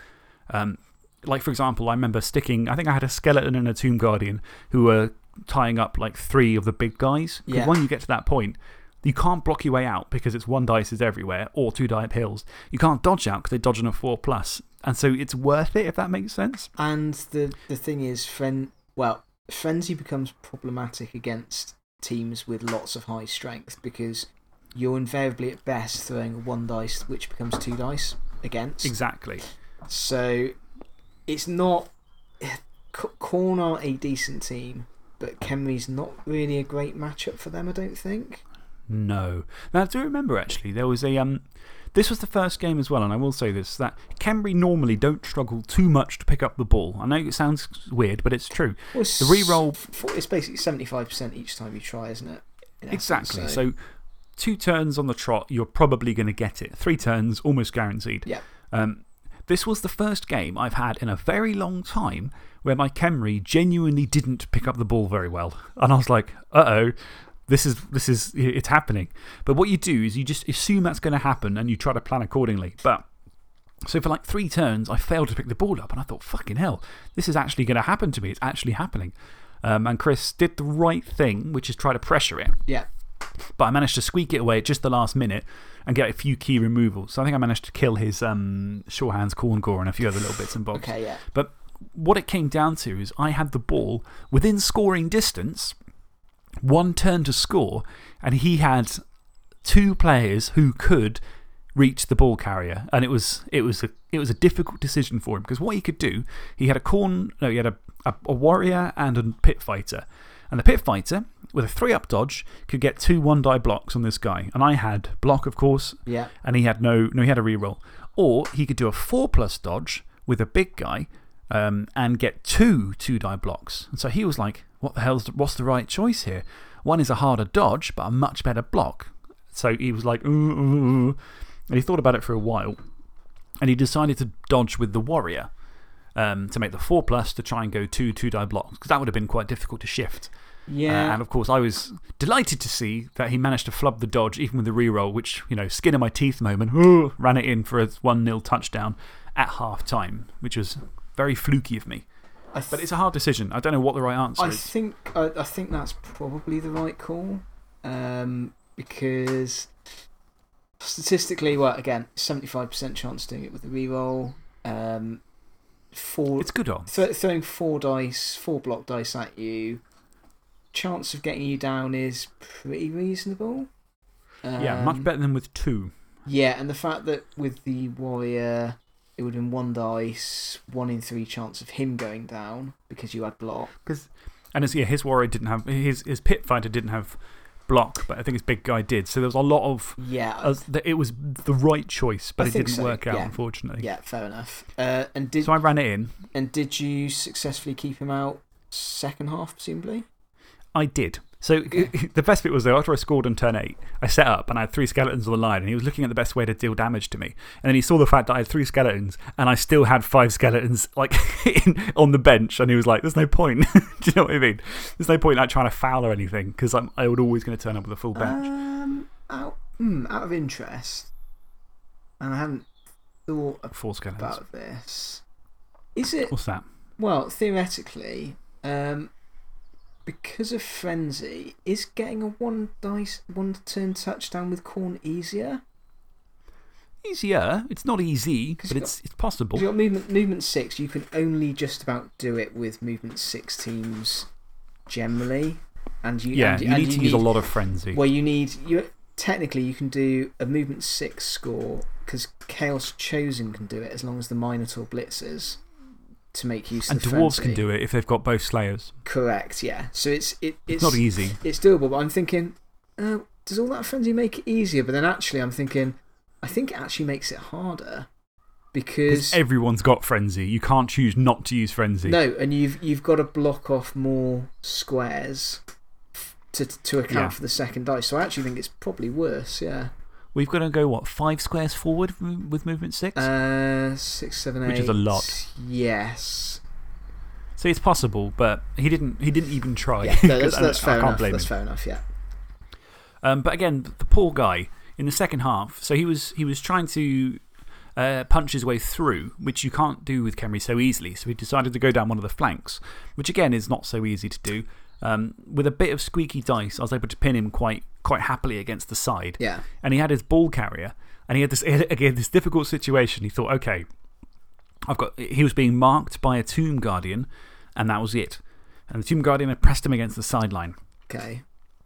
S1: Um, like, for example, I remember sticking, I think I had a skeleton and a tomb guardian who were tying up like three of the big guys. Because
S2: Yeah.
S1: when you get to that point, you can't block your way out because it's one dice is everywhere or two die hills. You can't dodge out because they dodge on a four plus. And so it's worth it if that makes sense.
S2: And the, the thing is, fren well, Frenzy becomes problematic against teams with lots of high strength because you're invariably at best throwing a one dice, which becomes two dice against.
S1: Exactly.
S2: So it's not. C- Khorne are a decent team, but Khemri's not really a great matchup for them, I don't think.
S1: No. Now, I do remember actually, there was a. Um, this was the first game as well, and I will say this that Khemri normally don't struggle too much to pick up the ball. I know it sounds weird, but it's true.
S2: Well, it's
S1: The re-roll-
S2: s- f- It's basically 75% each time you try, isn't it? Essence,
S1: Exactly. So, two turns on the trot, you're probably going to get it. Three turns, almost guaranteed.
S2: Yeah.
S1: Um, this was the first game I've had in a very long time where my Khemri genuinely didn't pick up the ball very well. And I was like, uh oh, this is, this is, it's happening. But what you do is you just assume that's going to happen and you try to plan accordingly. But so for like three turns, I failed to pick the ball up and I thought, fucking hell, this is actually going to happen to me. It's actually happening. Um, and Chris did the right thing, which is try to pressure it.
S2: yeah.
S1: But I managed to squeak it away at just the last minute and get a few key removals. So I think I managed to kill his um, Shawhands Khorngor and a few other little bits and bobs.
S2: Okay, yeah.
S1: But what it came down to is I had the ball within scoring distance, one turn to score, and he had two players who could reach the ball carrier. And it was, it was, a, it was a difficult decision for him because what he could do, he had a corn, no, he had a, a, a warrior and a pit fighter. And the pit fighter, with a three up dodge, could get two one die blocks on this guy. And I had block, of course,
S2: Yeah.
S1: and he had no, no, he had a reroll. Or he could do a four plus dodge with a big guy um, and get two two die blocks. And so he was like, what the hell's the, what's the right choice here? One is a harder dodge, but a much better block. So he was like, ooh, ooh, ooh. and he thought about it for a while. And he decided to dodge with the warrior um, to make the four plus to try and go two two die blocks, because that would have been quite difficult to shift.
S2: Yeah.
S1: Uh, and of course, I was delighted to see that he managed to flub the dodge, even with the reroll, which, you know, skin in my teeth moment, ran it in for a 1 0 touchdown at half time, which was very fluky of me.
S2: I
S1: But it's a hard decision. I don't know what the right answer
S2: I
S1: is.
S2: think, I, I think that's probably the right call um, because statistically, well, again, 75% chance doing it with the reroll. Um, four,
S1: It's good odds.
S2: th throwing four dice, four block dice at you, chance of getting you down is pretty reasonable.
S1: yeah, much
S2: Um,
S1: better than with two.
S2: Yeah, and the fact that with the warrior, it would have been one dice, one in three chance of him going down because you had block.
S1: Cause, and his, yeah, his warrior didn't have, his, his pit fighter didn't have block, but I think his big guy did. So there was a lot of,
S2: Yeah,
S1: uh, it was the right choice, but
S2: I
S1: it didn't
S2: so,
S1: work out,
S2: yeah.
S1: unfortunately.
S2: yeah, fair enough. Uh, and, did,
S1: So I ran it in.
S2: and did you successfully keep him out second half, presumably?
S1: I did. So the best bit was though, after I scored on turn eight, I set up and I had three skeletons on the line, and he was looking at the best way to deal damage to me. And then he saw the fact that I had three skeletons, and I still had five skeletons like in, on the bench, and he was like, There's no point. Do you know what I mean? There's no point like trying to foul or anything, because I was always going to turn up with a full bench.
S2: Um, out, hmm, out of interest, and I hadn't thought
S1: Four skeletons.
S2: about this. Is it,
S1: What's that?
S2: well, theoretically, um, because of Frenzy, is getting a one dice, one turn touchdown with Khorne easier?
S1: Easier. It's not easy, but
S2: you
S1: it's, it's possible.
S2: You've got movement, movement six, you can only just about do it with movement six teams generally. And you,
S1: Yeah,
S2: and,
S1: you
S2: and
S1: need to use a lot of frenzy.
S2: Well, you need. You, technically, you can do a movement six score because Chaos Chosen can do it as long as the Minotaur blitzes to make use
S1: and
S2: of the
S1: dwarves can do it if they've got both slayers.
S2: Correct, yeah. So it's, it,
S1: It's,
S2: it's,
S1: not easy.
S2: It's doable, but I'm thinking, uh, does all that frenzy make it easier? But then actually, I'm thinking, I think it actually makes it harder Because.
S1: Everyone's got Frenzy. You can't choose not to use Frenzy.
S2: No, and you've, you've got to block off more squares to, to account
S1: Yeah.
S2: for the second dice. So I actually think it's probably worse, yeah.
S1: We've got to go, what, five squares forward with movement six?
S2: Uh, six, seven, eight.
S1: Which is a lot.
S2: Yes.
S1: so it's possible, but he didn't, he didn't even try.
S2: Yeah, no, that's, that's
S1: I
S2: fair
S1: can't
S2: enough.
S1: blame
S2: That's
S1: him.
S2: fair enough, yeah.
S1: Um, but again, the poor guy in the second half, so he was, he was trying to uh, punch his way through, which you can't do with Khemri so easily. So he decided to go down one of the flanks, which again is not so easy to do. Um, with a bit of squeaky dice, I was able to pin him quite, quite happily against the side.
S2: Yeah.
S1: And he had his ball carrier, and he had this, again, this difficult situation. He thought, okay, I've got, he was being marked by a Tomb Guardian, and that was it. And the Tomb Guardian had pressed him against the sideline.
S2: Okay.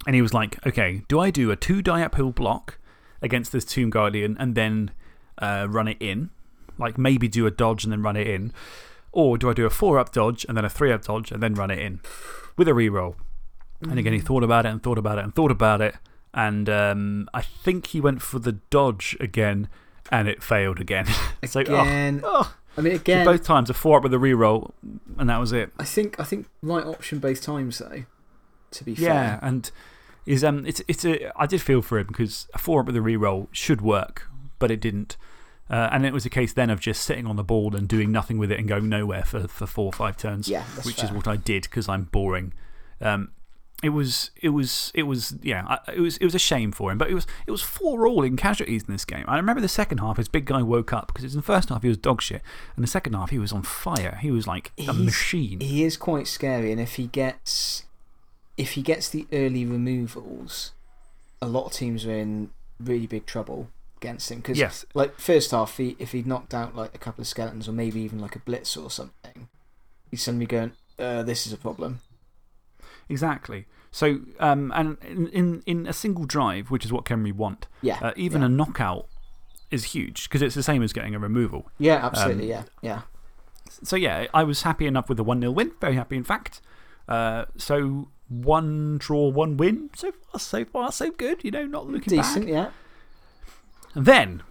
S1: And he was like, okay, do I do a two die uphill block against this Tomb Guardian and then uh, run it in? Like maybe do a dodge and then run it in? Or do I do a four up dodge and then a three up dodge and then run it in with a reroll? And again, he thought about it and thought about it and thought about it. And um, I think he went for the dodge again and it failed again. so, oh,
S2: Again.
S1: oh.
S2: I mean,
S1: So
S2: again,
S1: both times a four up with a reroll and that was it.
S2: I think, I think right option both times, though, to be
S1: Yeah,
S2: fair.
S1: Yeah, and is um, it's, it's a, I did feel for him because a four up with a reroll should work, but it didn't. Uh, and it was a case then of just sitting on the ball and doing nothing with it and going nowhere for, for four or five turns,
S2: Yeah,
S1: which is what I did because I'm boring. Um, it was, it was, it was, yeah, it was, it was a shame for him, but it was, it was four all in casualties in this game. I remember the second half, his big guy woke up because in the first half he was dog shit, and the second half he was on fire. He was like a
S2: He's-
S1: machine.
S2: He is quite scary, and if he gets, if he gets the early removals, a lot of teams are in really big trouble against him. Because,
S1: Yes.
S2: like, first half, he, if he'd knocked out like a couple of skeletons or maybe even like a blitz or something, he's suddenly going, uh, this is a problem.
S1: Exactly. So, um, and in, in, in a single drive, which is what Khemri want,
S2: Yeah.
S1: uh, even
S2: yeah.
S1: a knockout is huge because it's the same as getting a removal.
S2: Yeah, absolutely. yeah. Yeah.
S1: So, yeah, I was happy enough with the 1 0 win. Very happy, in fact. Uh, so, one draw, one win. So far, so far, so good. You know, not looking
S2: Decent, yeah.
S1: And then,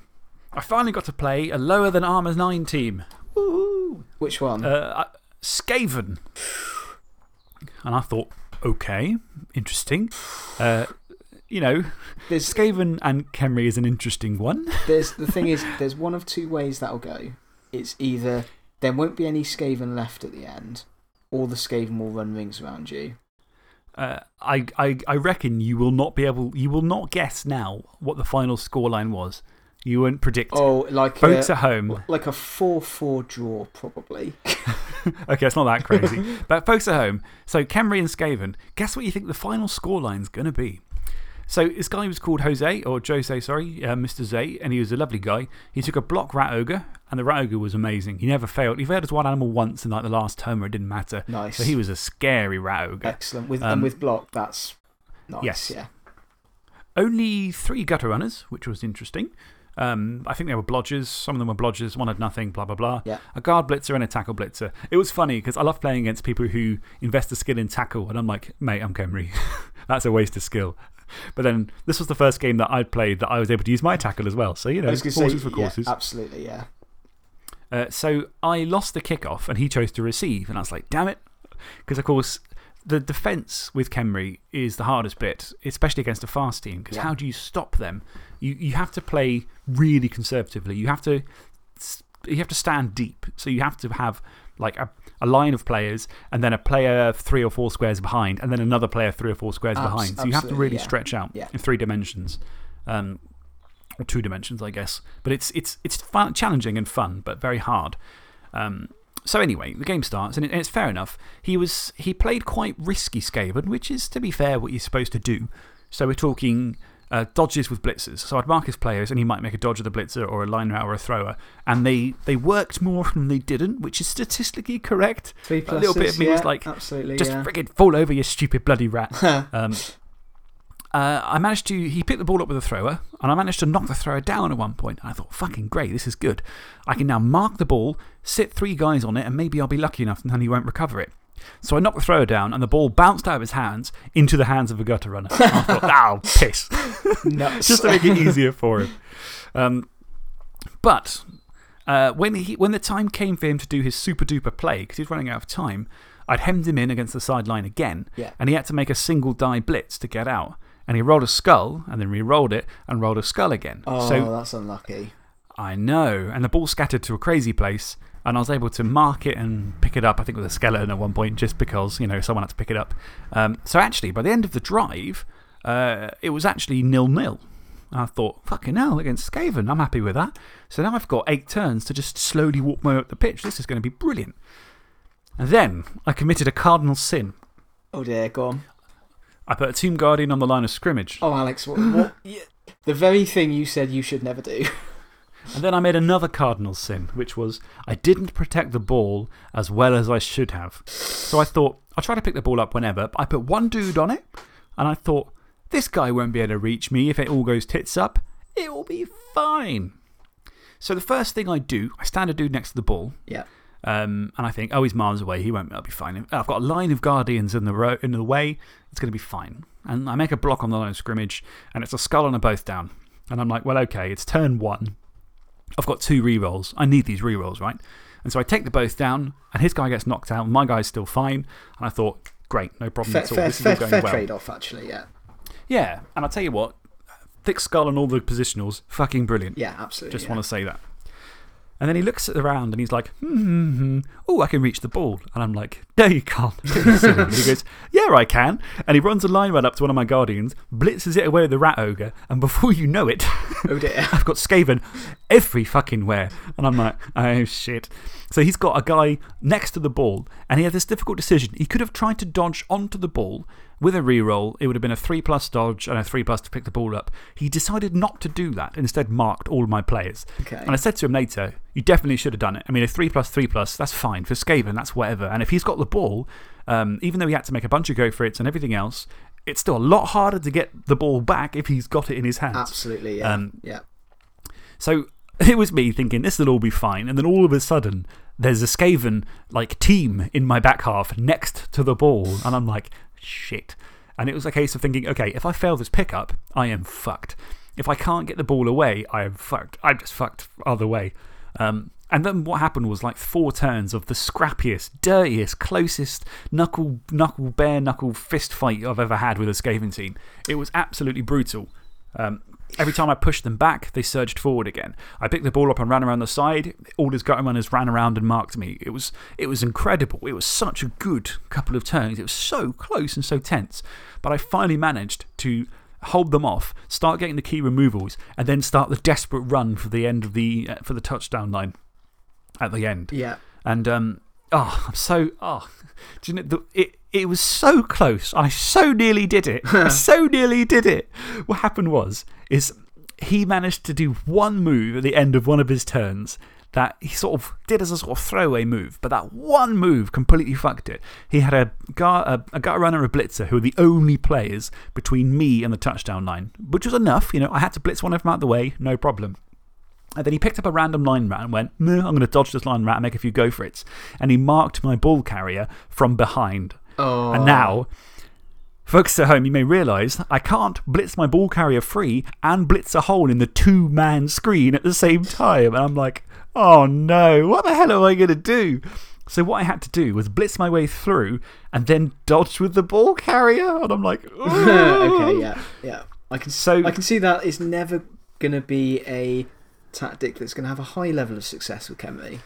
S1: I finally got to play a lower than Armour 9 team. Woo!
S2: Which one?
S1: Uh, Skaven. And I thought, okay, interesting. Uh, you know,
S2: there's,
S1: Skaven and Khemri is an interesting one.
S2: there's, the thing is, there's one of two ways that'll go. It's either there won't be any Skaven left at the end, or the Skaven will run rings around you.
S1: Uh, I, I, I reckon you will not be able, you will not guess now what the final scoreline was. You won't predict.
S2: Oh, like
S1: Folks
S2: a,
S1: at home.
S2: like a 4 4 draw, probably.
S1: Okay, it's not that crazy. but folks at home, so Khemri and Skaven, guess what you think the final scoreline's going to be? So this guy was called Jose, or Jose, sorry, uh, Mr. Zay, and he was a lovely guy. He took a block Rat Ogre, and the Rat Ogre was amazing. He never failed. He failed as one animal once in like the last turn where it didn't matter.
S2: Nice.
S1: So he was a scary Rat Ogre.
S2: Excellent. With,
S1: Um,
S2: and with block, that's nice.
S1: yes.
S2: Yeah.
S1: Only three gutter runners, which was interesting. Um, I think they were blodgers. Some of them were blodgers. One had nothing, blah, blah, blah.
S2: Yeah.
S1: A guard blitzer and a tackle blitzer. It was funny because I love playing against people who invest a skill in tackle. And I'm like, mate, I'm Khemri. That's a waste of skill. But then this was the first game that I'd played that I was able to use my tackle as well. So, you know,
S2: I was going to
S1: horses
S2: say,
S1: for
S2: yeah,
S1: courses.
S2: absolutely, yeah.
S1: Uh, so I lost the kickoff and he chose to receive. And I was like, damn it. Because, of course, the defence with Khemri is the hardest bit, especially against a fast team. Because
S2: Yeah.
S1: how do you stop them? You, you have to play really conservatively. You have to, you have to stand deep. So you have to have like a, a line of players and then a player three or four squares behind and then another player three or four squares
S2: Abs-
S1: behind. So you have to really
S2: yeah.
S1: stretch out
S2: Yeah.
S1: in three dimensions. Um, or two dimensions, I guess. But it's, it's, it's fun, challenging and fun, but very hard. Um, so, anyway, the game starts, and, it, and it's fair enough. He, was, he played quite risky Skaven, which is, to be fair, what you're supposed to do. So, we're talking uh, dodges with blitzers. So, I'd mark his players, and he might make a dodge with a blitzer, or a line route, or a thrower. And they, they worked more often than they didn't, which is statistically correct.
S2: Three
S1: A little bit of me
S2: yeah,
S1: was like,
S2: absolutely,
S1: Just
S2: yeah.
S1: friggin' fall over, you stupid bloody rat. um, uh, I managed to, he picked the ball up with a thrower, and I managed to knock the thrower down at one point. And I thought, fucking great, this is good. I can now mark the ball, sit three guys on it, and maybe I'll be lucky enough and then he won't recover it. So I knocked the thrower down, and the ball bounced out of his hands into the hands of a gutter runner. And I thought, oh, piss. Just to make it easier for him. Um, but uh, when, he, when the time came for him to do his super duper play, because he was running out of time, I'd hemmed him in against the sideline again.
S2: Yeah.
S1: And he had to make a single die blitz to get out. And he rolled a skull and then re rolled it and rolled a skull again.
S2: Oh,
S1: so
S2: that's unlucky.
S1: I know. And the ball scattered to a crazy place. And I was able to mark it and pick it up, I think, with a skeleton at one point, just because, you know, someone had to pick it up. Um, so actually, by the end of the drive, uh, it was actually nil nil. And I thought, fucking hell, against Skaven, I'm happy with that. So now I've got eight turns to just slowly walk my way up the pitch. This is going to be brilliant. And then I committed a cardinal sin.
S2: Oh dear, go on.
S1: I put a Tomb Guardian on the line of scrimmage.
S2: Oh, Alex, what, what, the very thing you said you should never do.
S1: And then I made another cardinal sin, which was I didn't protect the ball as well as I should have. So I thought, I'll try to pick the ball up whenever. But I put one dude on it, and I thought, this guy won't be able to reach me if it all goes tits up. It will be fine. So the first thing I do, I stand a dude next to the ball.
S2: Yeah.
S1: Um, and I think, oh, he's miles away. He won't, I'll be fine. I've got a line of guardians in the, ro in the way. It's going to be fine. And I make a block on the line of scrimmage, and it's a skull and a both down. And I'm like, well, okay, it's turn one. I've got two rerolls. I need these rerolls, right? And so I take the both down, and his guy gets knocked out, my guy's still fine. And I thought, great, no problem
S2: Fair,
S1: at all.
S2: fair,
S1: this is
S2: fair,
S1: all going
S2: fair
S1: well.
S2: trade off, actually, yeah.
S1: Yeah, and I'll tell you what, thick skull and all the positionals, fucking brilliant.
S2: Yeah, absolutely.
S1: Just
S2: yeah.
S1: want to say that. And then he looks around and he's like, hmm, hmm, hmm. Oh, I can reach the ball. And I'm like, No, you can't. Don't be silly. and he goes, Yeah, I can. And he runs a line right up to one of my guardians, blitzes it away with the rat ogre. And before you know it,
S2: Oh dear.
S1: I've got Skaven every fucking where. And I'm like, Oh shit. So he's got a guy next to the ball and he had this difficult decision. He could have tried to dodge onto the ball with a reroll. It would have been a 3 plus dodge and a 3 plus to pick the ball up. He decided not to do that, instead, marked all my players.
S2: Okay.
S1: And I said to him later, You definitely should have done it. I mean, a 3 plus 3 plus, that's fine. For Skaven, that's whatever. And if he's got the ball, um, even though he had to make a bunch of go for it and everything else, it's still a lot harder to get the ball back if he's got it in his hands.
S2: Absolutely, yeah.
S1: Um,
S2: yeah.
S1: So it was me thinking this will all be fine. And then all of a sudden, there's a Skaven like, team in my back half next to the ball. And I'm like, shit. And it was a case of thinking, okay, if I fail this pickup, I am fucked. If I can't get the ball away, I am fucked. I'm just fucked other way. Um, and then what happened was like four turns of the scrappiest, dirtiest, closest knuckle, knuckle, bare knuckle fist fight I've ever had with a Skaven team. It was absolutely brutal. Um, every time I pushed them back, they surged forward again. I picked the ball up and ran around the side. All his gutter runners ran around and marked me. It was, it was incredible. It was such a good couple of turns. It was so close and so tense. But I finally managed to hold them off, start getting the key removals, and then start the desperate run for the end of the, uh, for the touchdown line at the end.
S2: Yeah.
S1: And um, oh, I'm so. Oh, do you know, the, it, it was so close. I so nearly did it. I so nearly did it. What happened was, is he managed to do one move at the end of one of his turns that he sort of did as a sort of throwaway move, but that one move completely fucked it. He had a, gar, a, a gut runner and a blitzer who were the only players between me and the touchdown line, which was enough. You know, I had to blitz one of them out of the way, no problem. And then he picked up a random line rat and went, no, I'm going to dodge this line rat and make a few go for it. And he marked my ball carrier from behind.
S2: Oh.
S1: And now, folks at home, you may realise I can't blitz my ball carrier free and blitz a hole in the two man screen at the same time. And I'm like, oh no, what the hell am I going to do? So, what I had to do was blitz my way through and then dodge with the ball carrier. And I'm like,
S2: okay, yeah. Yeah. I can,
S1: So-
S2: I can see that it's never going to be a tactic that's going to have a high level of success with Khemri.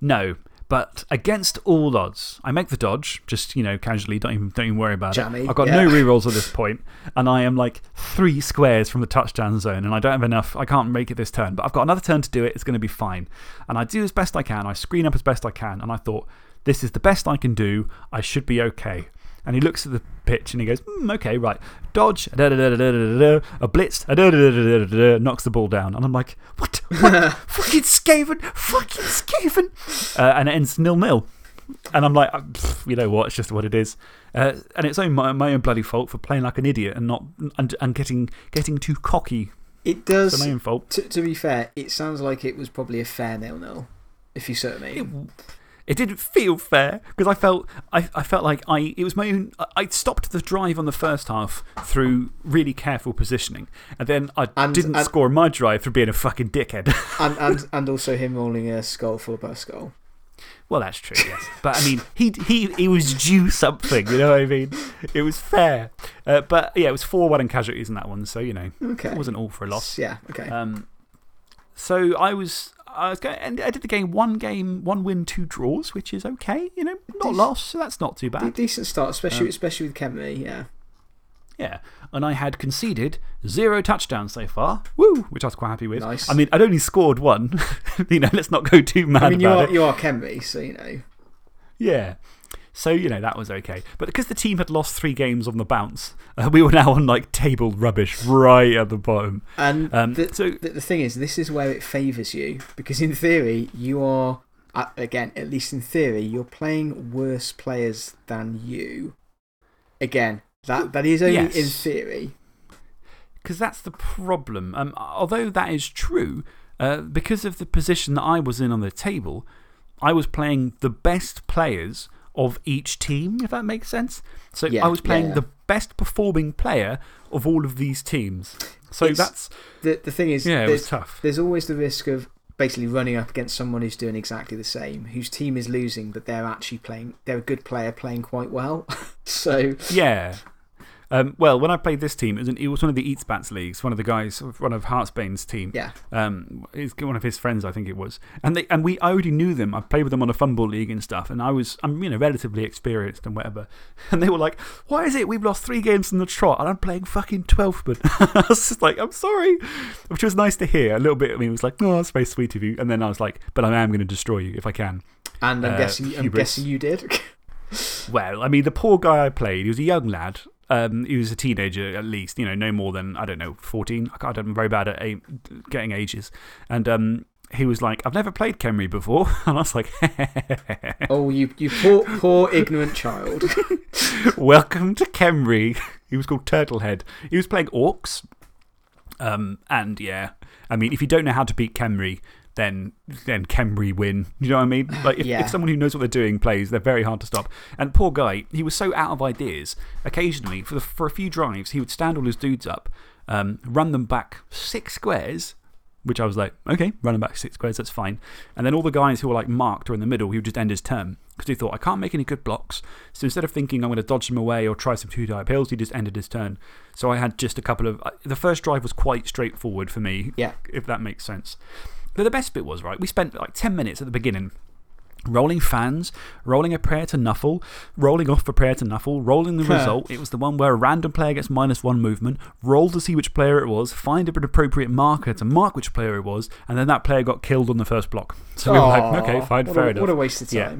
S1: No, but against all odds, I make the dodge, just, you know, casually, don't even, don't even worry about
S2: Jammy,
S1: it. I've got
S2: yeah.
S1: no rerolls at this point, and I am like three squares from the touchdown zone, and I don't have enough. I can't make it this turn, but I've got another turn to do it. It's going to be fine. And I do as best I can. I screen up as best I can, and I thought, this is the best I can do. I should be okay. And he looks at the pitch and he goes, hmm, okay, right. Dodge, da, da, da, da, da, da, a blitz, da, da, da, da, da, da, da, knocks the ball down. And I'm like, what? What? fucking Skaven, fucking Skaven. Uh, and it ends nil nil. And I'm like, you know what? It's just what it is. Uh, and it's only my, my own bloody fault for playing like an idiot and, not, and, and getting, getting too cocky.
S2: It
S1: It's
S2: does.
S1: my own fault.
S2: To, to be fair, it sounds like it was probably a fair nil nil, if you see what I mean.
S1: It didn't feel fair because I felt, I, I felt like I, it was my own. I, stopped the drive on the first half through really careful positioning. And then I
S2: And-
S1: didn't
S2: and-
S1: score my drive for being a fucking dickhead.
S2: And, and, and also him rolling a skull for a bus skull.
S1: well, that's true, yes. But I mean, he, he, he was due something, you know what I mean? It was fair. Uh, but yeah, it was 4 1 in casualties in that one, so, you know,
S2: Okay.
S1: it wasn't all for a loss.
S2: Yeah, okay.
S1: Um, so I was, I was going, and I did the game one game, one win, two draws, which is okay, you know, not lost, so that's not too bad.
S2: decent start, especially,
S1: Um,
S2: especially with Khemri, yeah.
S1: Yeah. And I had conceded zero touchdowns so far. Woo! Which I was quite happy with.
S2: Nice.
S1: I mean, I'd only scored one. you know, let's not go too mad
S2: I mean, you
S1: about
S2: are,
S1: it.
S2: you are Khemri, so you know.
S1: Yeah. So, you know, that was okay. But because the team had lost three games on the bounce, uh, we were now on like table rubbish right at the bottom.
S2: And
S1: Um,
S2: the,
S1: so-
S2: the, the thing is, this is where it favours you. Because in theory, you are, uh, again, at least in theory, you're playing worse players than you. Again, that, that is only in theory.
S1: Because that's the problem. Um, although that is true, uh, because of the position that I was in on the table, I was playing the best players of each team, if that makes sense. So
S2: Yeah,
S1: I was playing
S2: yeah,
S1: the best performing player of all of these teams. So
S2: It's-
S1: that's,
S2: The, the thing is,
S1: yeah, it was tough.
S2: there's always the risk of basically running up against someone who's doing exactly the same, whose team is losing, but they're actually playing, they're a good player playing quite well. so,
S1: Yeah. Um, well, when I played this team, it was, an, it was one of the Eats Bats leagues, one of the guys, one of Heartsbane's team.
S2: yeah.
S1: Um, it's one of his friends, I think it was. And, they, and we, I already knew them. I played with them on a Fumble League and stuff. And I was, I'm you know, relatively experienced and whatever. And they were like, why is it we've lost three games in the trot and I'm playing fucking 12th? But I was just like, I'm sorry. Which was nice to hear. A little bit, I mean, it was like, oh, that's very sweet of you. And then I was like, but I am going to destroy you if I can.
S2: And I'm,
S1: Uh,
S2: guessing, I'm guessing you did.
S1: Well, I mean, the poor guy I played, he was a young lad. Um, he was a teenager at least, you know, no more than, I don't know, 14. I I'm very bad at a, getting ages. And um, he was like, I've never played Khemri before. And I was like,
S2: oh, you, you poor, poor ignorant child.
S1: Welcome to Khemri. He was called Turtlehead. He was playing Orcs. Um, and yeah, I mean, if you don't know how to beat Khemri, then, then Khemri win. You know what I mean? Like, if,
S2: Yeah.
S1: if someone who knows what they're doing plays, they're very hard to stop. And poor guy, he was so out of ideas. Occasionally, for, the, for a few drives, he would stand all his dudes up, um, run them back six squares, which I was like, okay, run them back six squares, that's fine. And then all the guys who were like marked or in the middle, he would just end his turn. Because he thought, I can't make any good blocks. So instead of thinking I'm going to dodge them away or try some two type hills, he just ended his turn. So I had just a couple of. The first drive was quite straightforward for me,
S2: Yeah.
S1: if that makes sense. But the best bit was, right, we spent like 10 minutes at the beginning rolling fans, rolling a prayer to Nuffle, rolling off a prayer to Nuffle, rolling the result. It was the one where a random player gets minus one movement, roll to see which player it was, find an appropriate marker to mark which player it was, and then that player got killed on the first block. So we were like, okay, fine, fair
S2: a,
S1: enough.
S2: What a waste of
S1: Yeah.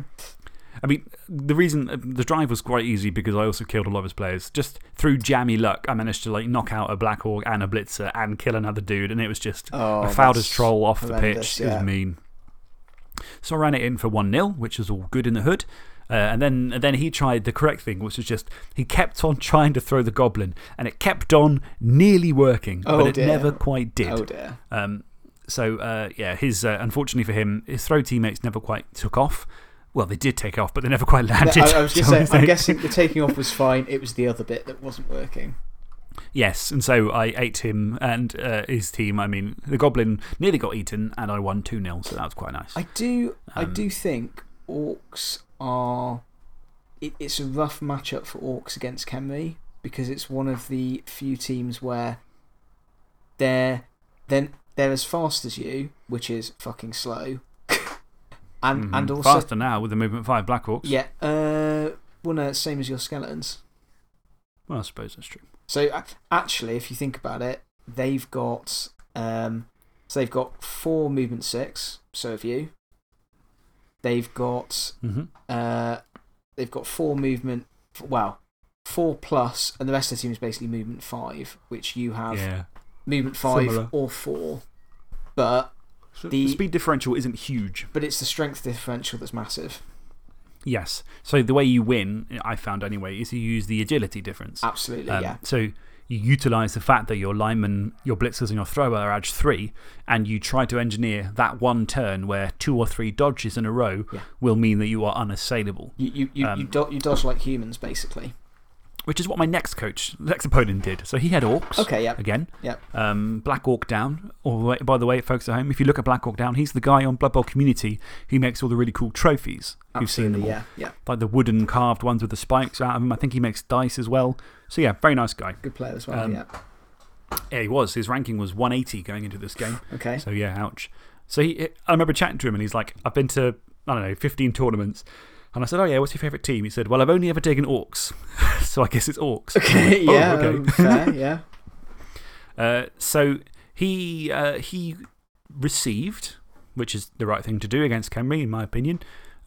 S1: I mean, the reason uh, the drive was quite easy because I also killed a lot of his players. Just through jammy luck, I managed to like knock out a Black Orc and a Blitzer and kill another dude, and it was just.
S2: Oh,
S1: I fouled his troll off the pitch. It was mean. So I ran it in for 1 0, which was all good in the hood. Uh, and, then, and then he tried the correct thing, which was just he kept on trying to throw the goblin, and it kept on nearly working,
S2: Oh,
S1: but it
S2: dear.
S1: never quite did.
S2: Oh, dear.
S1: Um, so, uh, yeah, his, uh, unfortunately for him, his throw teammates never quite took off. Well, they did take off, but they never quite landed.
S2: I, I was going
S1: shall we
S2: to say, I'm guessing the taking off was fine. It was the other bit that wasn't working.
S1: Yes, and so I ate him and uh, his team. I mean, the goblin nearly got eaten, and I won 2 0, so that was quite nice.
S2: I do, I
S1: Um,
S2: do think orcs are. It, it's a rough matchup for orcs against Khemri because it's one of the few teams where they're, then they're as fast as you, which is fucking slow. And, and
S1: Mhm.
S2: also.
S1: Faster now with the movement 5 Black Orcs.
S2: Yeah, uh, well, no, same as your skeletons.
S1: Well, I suppose that's true.
S2: So actually, if you think about it, they've got um, so they've got four movement six. So have you. They've got
S1: hmm
S2: uh, they've got four movement. Well, four plus, and the rest of the team is basically movement five, which you have
S1: Yeah.
S2: movement five
S1: Similar.
S2: or four. But
S1: So
S2: The-
S1: the speed differential isn't huge.
S2: but it's the strength differential that's massive.
S1: Yes. So the way you win, I found anyway, is you use the agility difference.
S2: Absolutely,
S1: Um,
S2: yeah.
S1: So you utilise the fact that your lineman, your blitzers, and your thrower are edge three, and you try to engineer that one turn where two or three dodges in a row will mean that you are unassailable.
S2: You, you, you, you, do, you dodge like humans, basically.
S1: Which is what my next coach, next opponent did. So he had orcs.
S2: Okay, yeah.
S1: Again.
S2: Yeah.
S1: Um, Black Orc Down. All the way, by the way, folks at home, if you look at Black Orc Down, he's the guy on Blood Bowl Community who makes all the really cool trophies. You've seen them all.
S2: yeah, yeah.
S1: Like the wooden carved ones with the spikes out of them. I think he makes dice as well. So, yeah, very nice guy.
S2: Good player as well,
S1: Um,
S2: yeah.
S1: Yeah, he was. His ranking was 180 going into this game.
S2: Okay.
S1: So, yeah, ouch. So, he, I remember chatting to him and he's like, I've been to, I don't know, 15 tournaments. And I said, Oh, yeah, what's your favourite team? He said, Well, I've only ever taken orcs. so I guess it's orcs.
S2: Okay,
S1: Oh,
S2: yeah.
S1: okay.
S2: fair, yeah.
S1: Uh, so he, uh, he received, which is the right thing to do against Khemri, in my opinion.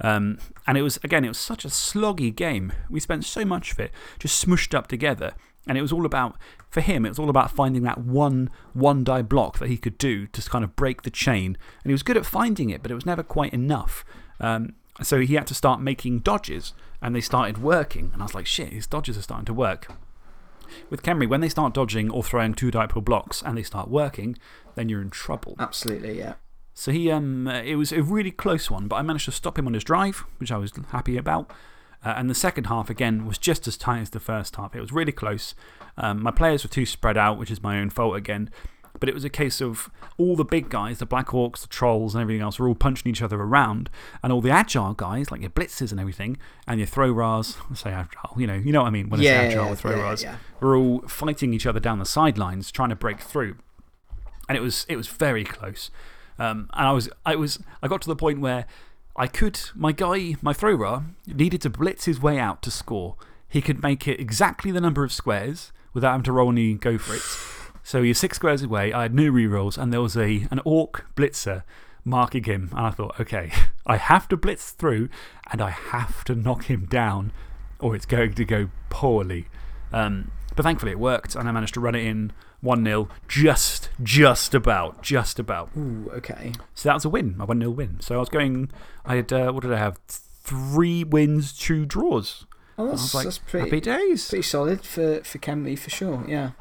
S1: Um, and it was, again, it was such a sloggy game. We spent so much of it just smushed up together. And it was all about, for him, it was all about finding that one one die block that he could do to kind of break the chain. And he was good at finding it, but it was never quite enough. Um, so he had to start making dodges, and they started working. And I was like, shit, his dodges are starting to work. With Khemri, when they start dodging or throwing two dipole blocks and they start working, then you're in trouble.
S2: Absolutely, yeah.
S1: So he, um, it was a really close one, but I managed to stop him on his drive, which I was happy about. Uh, and the second half, again, was just as tight as the first half. It was really close. Um, my players were too spread out, which is my own fault again. But it was a case of all the big guys, the Black Orcs, the Trolls, and everything else, were all punching each other around. And all the agile guys, like your blitzes and everything, and your Throw Ras, I say agile, you know, you know what I mean when
S2: Yeah,
S1: I say agile
S2: yeah,
S1: with Throw
S2: yeah,
S1: Ras,
S2: yeah.
S1: were all fighting each other down the sidelines, trying to break through. And it was, it was very close. Um, and I, was, I, was, I got to the point where I could, my guy, my thrower, needed to blitz his way out to score. He could make it exactly the number of squares without having to roll any go for it. So he was six squares away. I had no rerolls, and there was a, an orc blitzer marking him. And I thought, okay, I have to blitz through and I have to knock him down, or it's going to go poorly. Um, but thankfully it worked, and I managed to run it in 1 0, just, just about, just about.
S2: Ooh, okay.
S1: So that was a win, a 1 0 win. So I was going, I had, uh, what did I have? Three wins, two draws.
S2: Oh, that's,
S1: like,
S2: that's pretty,
S1: happy days.
S2: pretty solid for, for Khemri, for sure, yeah.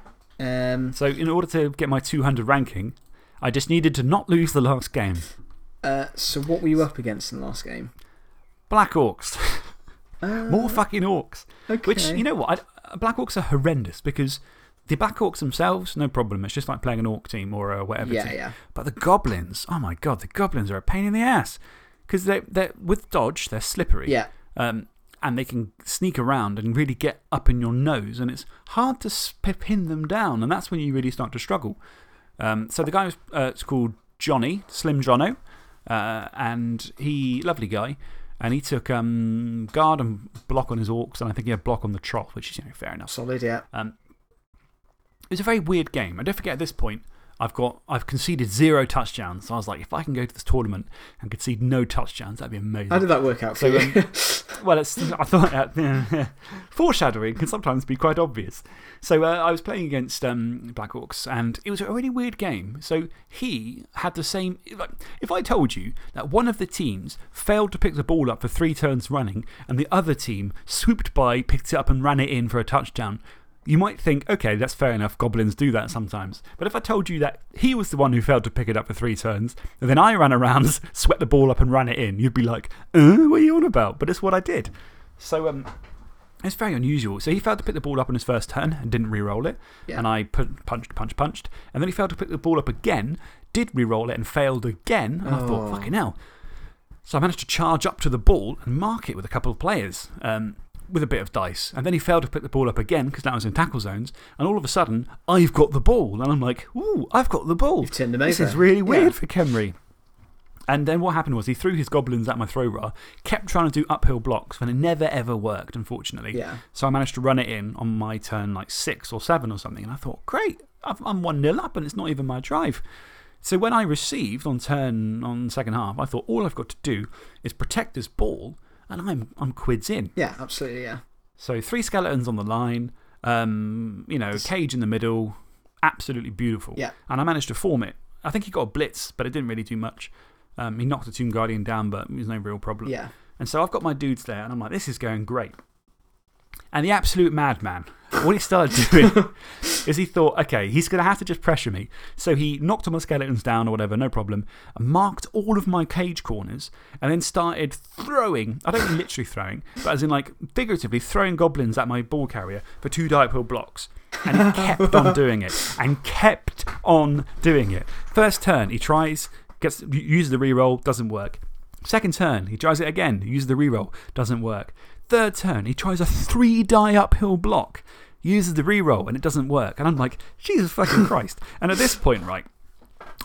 S2: Um,
S1: So, in order to get my 200 ranking, I just needed to not lose the last game.
S2: uh, so, what were you up against in the last game?
S1: Black Orcs.
S2: Uh,
S1: More fucking Orcs.
S2: okay.
S1: Which, you know what? I, Black Orcs are horrendous because the Black Orcs themselves, no problem. It's just like playing an Orc team or a whatever
S2: Yeah,
S1: team.
S2: yeah.
S1: But the Goblins, oh my god, the Goblins are a pain in the ass. Because they, they're, with dodge, they're slippery.
S2: Yeah.
S1: Um, and they can sneak around and really get up in your nose. And it's hard to pin them down. And that's when you really start to struggle. Um, so the guy was uh, it's called Johnny, Slim Jono. Uh, and he, lovely guy. And he took um, guard and block on his orcs. And I think he had block on the troll, which is you know, fair enough.
S2: Solid, yeah.
S1: Um, it was a very weird game. And don't forget at this point, I've, got, I've conceded zero touchdowns. So I was like, if I can go to this tournament and concede no touchdowns, that'd be amazing.
S2: How did that work out for
S1: So,
S2: you?
S1: um, well, it's, I thought uh, foreshadowing can sometimes be quite obvious. So uh, I was playing against um, Black Orcs, and it was a really weird game. So he had the same. Like, if I told you that one of the teams failed to pick the ball up for three turns running, and the other team swooped by, picked it up, and ran it in for a touchdown. You might think, okay, that's fair enough. Goblins do that sometimes. But if I told you that he was the one who failed to pick it up for three turns, and then I ran around, swept the ball up, and ran it in, you'd be like, uh, what are you on about? But it's what I did. So um, it's very unusual. So he failed to pick the ball up on his first turn and didn't re roll it.
S2: Yeah.
S1: And I put, punched, punched, punched. And then he failed to pick the ball up again, did re roll it, and failed again. And I thought,
S2: Oh.
S1: fucking hell. So I managed to charge up to the ball and mark it with a couple of players um, with a bit of dice. And then he failed to pick the ball up again because that was in tackle zones. And all of a sudden, I've got the ball. And I'm like, ooh, I've got the ball.
S2: You've turned him
S1: This is really
S2: Yeah.
S1: weird for Khemri. And then what happened was he threw his goblins at my throw rar, kept trying to do uphill blocks, and it never ever worked, unfortunately.
S2: Yeah.
S1: So I managed to run it in on my turn like six or seven or something. And I thought, great, I've- I'm 1 0 up and it's not even my drive. So when I received on turn on second half, I thought all I've got to do is protect this ball and I'm, I'm quids in.
S2: Yeah, absolutely, yeah.
S1: So three skeletons on the line, um, you know, cage in the middle, absolutely beautiful.
S2: Yeah.
S1: And I managed to form it. I think he got a blitz, but it didn't really do much. Um, he knocked the Tomb Guardian down, but there's no real problem.
S2: Yeah.
S1: And so I've got my dudes there, and I'm like, this is going great. And the absolute madman, what he started doing is he thought, okay, he's going to have to just pressure me. So he knocked all my skeletons down or whatever, no problem, marked all of my cage corners, and then started throwing. I don't mean literally throwing, but as in like figuratively throwing goblins at my ball carrier for two dice blocks. And he kept on doing it and kept on doing it. First turn, he tries, gets, uses the reroll, doesn't work. Second turn, he tries it again, uses the reroll, doesn't work. Third turn, he tries a three die uphill block, uses the reroll, and it doesn't work. And I'm like, Jesus fucking Christ. And at this point, right,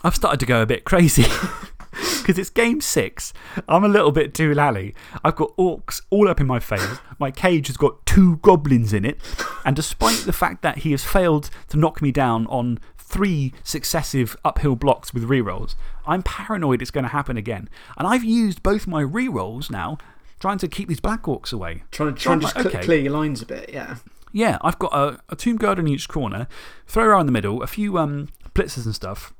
S1: I've started to go a bit crazy. Because it's game six. I'm a little bit too lally. I've got orcs all up in my face. My cage has got two goblins in it. And despite the fact that he has failed to knock me down on three successive uphill blocks with rerolls, I'm paranoid it's going to happen again. And I've used both my rerolls now trying to keep these black orcs away.
S2: Trying to, trying to just like, clear your lines a bit, yeah.
S1: Yeah, I've got a, a tomb guard in each corner, throw around the middle, a few um, blitzers and stuff,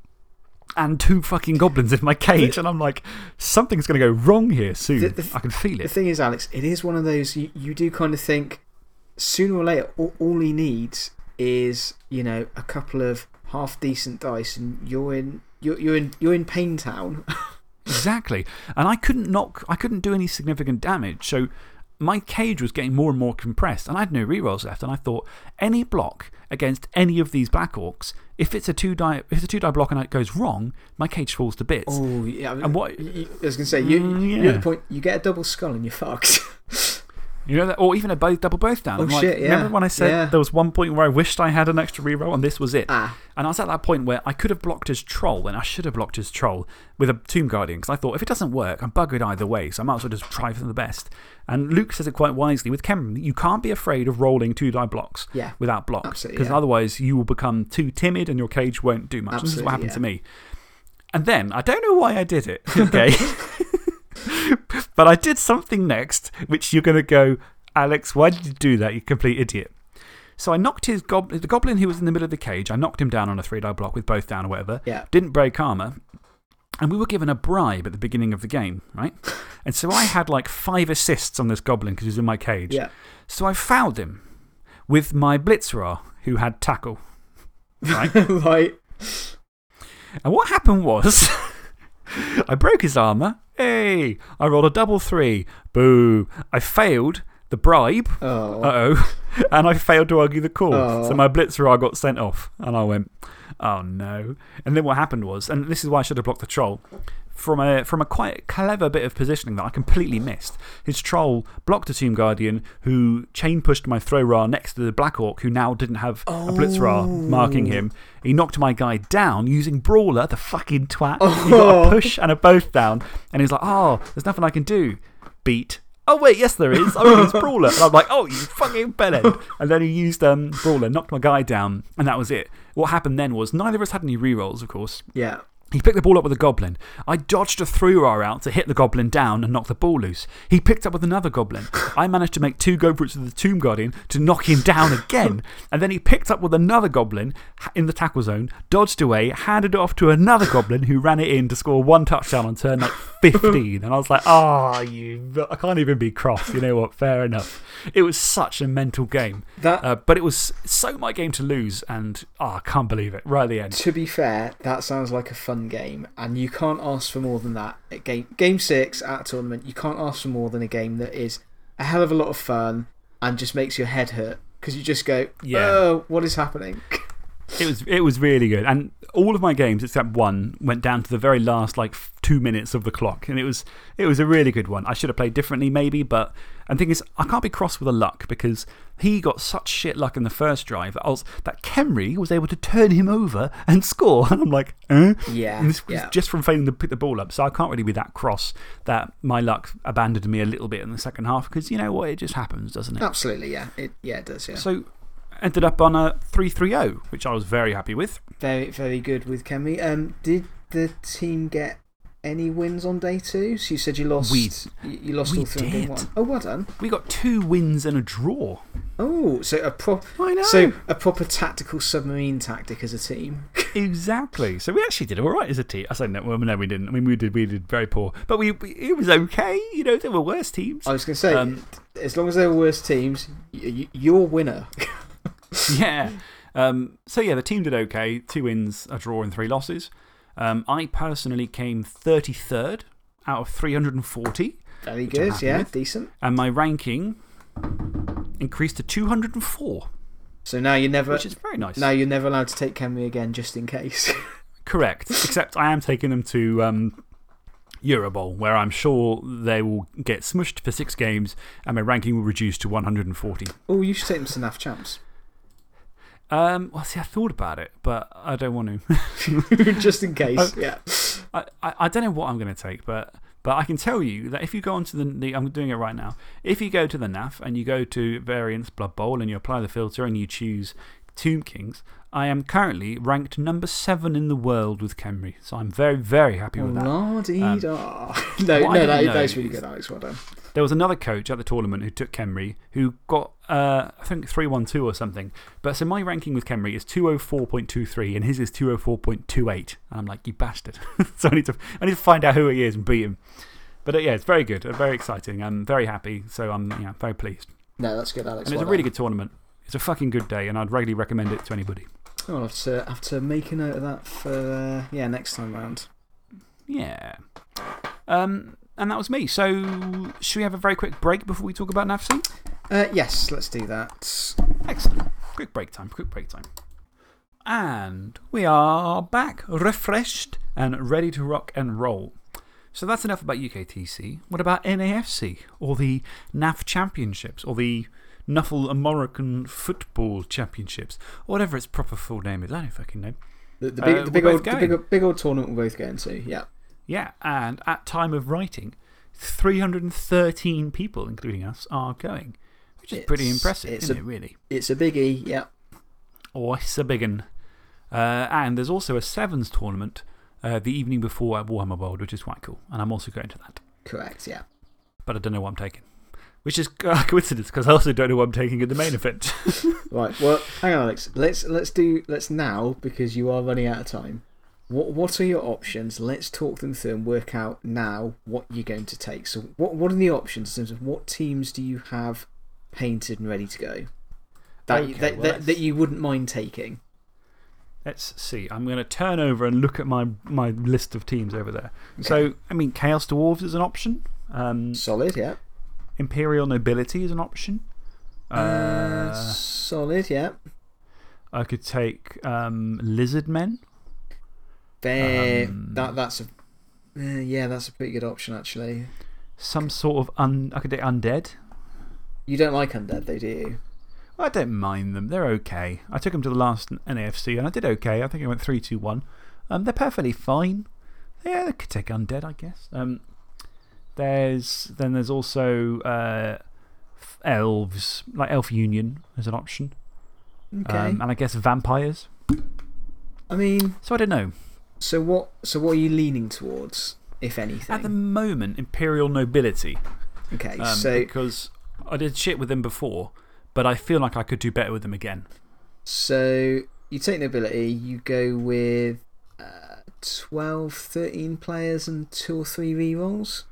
S1: and two fucking goblins in my cage. and I'm like, something's going to go wrong here soon. The, the I can feel it.
S2: The thing is, Alex, it is one of those you, you do kind of think sooner or later, all, all he needs is, you know, a couple of half decent dice and you're in, you're, you're in, you're in Pain Town.
S1: exactly. And I couldn't knock, I couldn't do any significant damage. So my cage was getting more and more compressed, and I had no rerolls left. And I thought, any block against any of these Black Orcs, if it's a two die, if it's a two die block and it goes wrong, my cage falls to bits.
S2: Oh, yeah. And what, I was going to say, you, mm, you're the point, you get a double skull and you're fucked.
S1: You know that? Or even a both, double both down.
S2: Oh,
S1: like,
S2: shit, yeah.
S1: Remember when I said
S2: yeah.
S1: there was one point where I wished I had an extra reroll and this was it?
S2: Ah.
S1: And I was at that point where I could have blocked his troll and I should have blocked his troll with a Tomb Guardian because I thought if it doesn't work, I'm buggered either way, so I might as well just try for the best. And Luke says it quite wisely with Cameron you can't be afraid of rolling two die blocks
S2: yeah.
S1: without blocks
S2: because
S1: otherwise you will become too timid and your cage won't do much. This is what happened to me. And then, I don't know why I did it, okay? but I did something next, which you're going to go, Alex, why did you do that, you complete idiot? So I knocked his goblin, the goblin who was in the middle of the cage, I knocked him down on a three die block with both down or whatever.
S2: Yeah.
S1: Didn't break armor. And we were given a bribe at the beginning of the game, right? and so I had like five assists on this goblin because he was in my cage.
S2: Yeah.
S1: So I fouled him with my Blitzerer who had tackle. Right?
S2: right.
S1: And what happened was I broke his armor. Hey, I rolled a double three. Boo. I failed the bribe.
S2: Oh.
S1: Uh oh. And I failed to argue the call. So my blitzer got sent off. And I went, oh no. And then what happened was, and this is why I should have blocked the troll, from a, from a quite clever bit of positioning that I completely missed. His troll blocked a Tomb Guardian who chain pushed my Thro-Ra next to the Black Orc who now didn't have a Blitz Blitzer marking him. He knocked my guy down using Brawler, the fucking twat. He got a push and a both down. And he's like, oh, there's nothing I can do. Beat Oh, wait, yes, there is. Oh, he's Brawler. And I'm like, oh, you fucking bellend. And then he used um, Brawler, knocked my guy down, and that was it. What happened then was neither of us had any rerolls, of course.
S2: Yeah.
S1: He picked the ball up with a goblin. I dodged a Thro-Ra out to hit the goblin down and knock the ball loose. He picked up with another goblin. I managed to make two go for it with the Tomb Guardian to knock him down again. And then he picked up with another goblin in the tackle zone, dodged away, handed it off to another goblin who ran it in to score one touchdown on turn like 15. And I was like, ah,、oh, you. I can't even be cross. You know what? Fair enough. It was such a mental game.
S2: That,
S1: uh, but it was so my game to lose. And oh, I can't believe it. Right at the end.
S2: To be fair, that sounds like a fun game, and you can't ask for more than that. At game, game six at a tournament, you can't ask for more than a game that is a hell of a lot of fun and just makes your head hurt because you just go, yeah. oh, what is happening?
S1: It was, it was really good. And all of my games, except one, went down to the very last like two minutes of the clock. And it was, it was a really good one. I should have played differently, maybe. But the thing is, I can't be cross with the luck because he got such shit luck in the first drive that, was, that Khemri was able to turn him over and score. And I'm like, eh?
S2: Yeah.
S1: And this
S2: yeah.
S1: just from failing to pick the ball up. So I can't really be that cross that my luck abandoned me a little bit in the second half because you know what? It just happens, doesn't it?
S2: Absolutely, yeah. It, yeah, it does, yeah.
S1: So ended up on a 3 3 0, which I was very happy with.
S2: Very, very good with Khemri. Um, did the team get any wins on day two? So you said you lost,
S1: we,
S2: you lost
S1: we
S2: all three
S1: did.
S2: one. Oh, well done.
S1: We got two wins and a draw.
S2: Oh, so a, pro
S1: I know.
S2: so a proper tactical submarine tactic as a team.
S1: exactly. So we actually did all right as a team. I said, no, well, no, we didn't. I mean, we did, we did very poor. But we, we it was okay. You know, there were worse teams.
S2: I was going to say,
S1: um,
S2: as long as there were worse teams, you're winner.
S1: yeah. Um, so, yeah, the team did okay. Two wins, a draw, and three losses. Um, I personally came 33rd out of 340.
S2: Very good, yeah, decent.
S1: And my ranking increased to 204.
S2: So now you're never.
S1: Which is very nice.
S2: Now you're never allowed to take Khemri again, just in case.
S1: Correct. Except I am taking them to um, Eurobowl, where I'm sure they will get smushed for six games and my ranking will reduce to 140.
S2: Oh, you should take them to NAF Champs.
S1: Um, well, see, I thought about it, but I don't want to.
S2: just in case, yeah.
S1: I, I, I don't know what I'm going to take, but but I can tell you that if you go onto the, the, I'm doing it right now. If you go to the NAF and you go to Variants Blood Bowl and you apply the filter and you choose Tomb Kings, I am currently ranked number seven in the world with Khemri. So I'm very, very happy with that.
S2: La -dee -da. Um, no, no, that, that's really good, Alex. Well done.
S1: There was another coach at the tournament who took Khemri who got, uh, I think, 312 or something. But so my ranking with Khemri is 204.23 and his is 204.28. And I'm like, you bastard. so I need, to, I need to find out who he is and beat him. But uh, yeah, it's very good, uh, very exciting. I'm very happy. So I'm yeah, very pleased.
S2: No, that's good, Alex.
S1: And it's a really good tournament. It's a fucking good day and I'd regularly recommend it to anybody.
S2: I'll have to, have to make a note of that for yeah, next time round.
S1: Yeah. Um, and that was me. So, should we have a very quick break before we talk about NAFC?
S2: Uh, yes, let's do that.
S1: Excellent. Quick break time, quick break time. And we are back, refreshed and ready to rock and roll. So that's enough about UKTC. What about NAFC or the NAF Championships or the Nuffle American Football Championships or whatever its proper full name is? I don't fucking know.
S2: The, the, big, the, big, old, the big, big old tournament we're both going to, yeah.
S1: Yeah, and at time of writing, 313 people, including us, are going, which is pretty impressive, isn't
S2: a,
S1: it, really?
S2: It's a biggie, yeah.
S1: Oh, it's a big one. Uh, and there's also a Sevens tournament uh, the evening before at Warhammer World, which is quite cool. And I'm also going to that.
S2: Correct, yeah.
S1: But I don't know what I'm taking. Which is a coincidence because I also don't know what I'm taking in the main event.
S2: right, well, hang on, Alex. Let's, let's do, let's now, because you are running out of time. What, what are your options? Let's talk them through and work out now what you're going to take. So, what, what are the options in terms of what teams do you have painted and ready to go that,
S1: okay,
S2: that,
S1: well,
S2: that, that, you wouldn't mind taking?
S1: Let's see. I'm going to turn over and look at my, my list of teams over there. So, I mean, Chaos Dwarves is an option. Um,
S2: solid, yeah.
S1: Imperial Nobility is an option.
S2: Uh, solid, yeah.
S1: I could take um, Lizard Men.
S2: There, um, that, that's a, uh, yeah, that's a pretty good option, actually.
S1: Some sort of, un, I could take Undead.
S2: You don't like Undead, though, do you?
S1: I don't mind them. They're okay. I took them to the last NAFC and I did okay. I think I went 3 2 1. Um, they're perfectly fine. Yeah, they could take Undead, I guess. Um, there's, then there's also uh, Elves, like Elf Union as an option.
S2: Okay.
S1: Um, and I guess Vampires.
S2: I mean.
S1: So I don't know.
S2: So what, so what are you leaning towards, if anything?
S1: At the moment, Imperial Nobility.
S2: Okay,
S1: um,
S2: so.
S1: Because I did shit with them before, but I feel like I could do better with them again.
S2: So you take Nobility, you go with uh, 12, 13 players and two or three rerolls?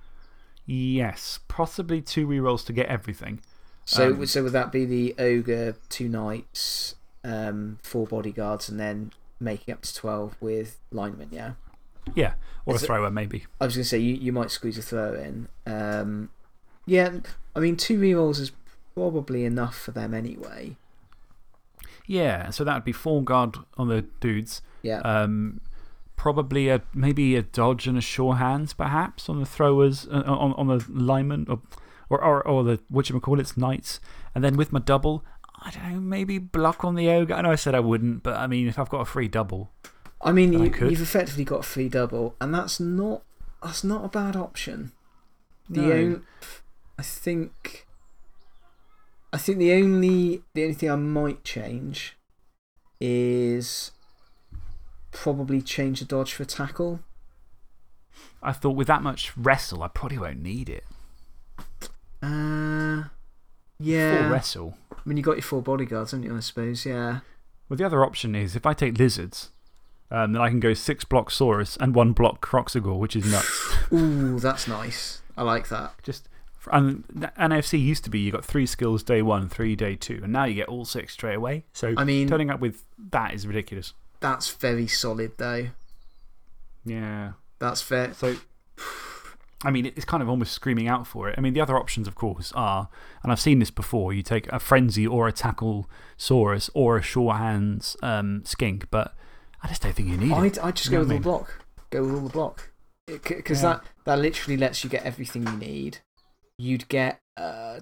S1: Yes, possibly two rerolls to get everything.
S2: So, um, so would that be the Ogre, two Knights, um, four bodyguards, and then making up to 12 with linemen, yeah?
S1: Yeah, or a thrower, maybe.
S2: I was going to say, you, you might squeeze a throw in. Um, yeah, I mean, two rerolls is probably enough for them anyway.
S1: Yeah, so that would be four guard on the dudes.
S2: Yeah.
S1: Um, probably a, maybe a dodge and a sure hands, perhaps, on the throwers, uh, on, on the linemen, or, or, or, or the, whatchamacallits, knights. And then with my double, I don't know, maybe block on the ogre. I know I said I wouldn't, but I mean, if I've got a free double.
S2: I mean, you, I you've effectively got a free double, and that's not, that's not a bad option. The
S1: No.
S2: only, I think. I think the only, the only thing I might change is probably change the dodge for tackle.
S1: I thought with that much wrestle, I probably won't need it.
S2: Uh, yeah.
S1: Full wrestle.
S2: I mean, you got your four bodyguards, haven't you? I suppose, yeah.
S1: Well, the other option is if I take lizards, um, then I can go six block Saurus and one block Kroxigor, which is nuts.
S2: Ooh, that's nice. I like that.
S1: Just And NFC used to be you got three skills day one, three day two, and now you get all six straight away. So
S2: I mean-
S1: turning up with that is ridiculous.
S2: That's very solid, though.
S1: Yeah.
S2: That's fair.
S1: So, I mean, it's kind of almost screaming out for it. I mean, the other options, of course, are, and I've seen this before, you take a Frenzy or a Tackle Saurus or a Sure Hands um, Skink, but I just don't think you need.
S2: I'd, I'd just
S1: You
S2: go with all the block. Go with all the block. Because
S1: Yeah.
S2: that, that literally lets you get everything you need. You'd get uh,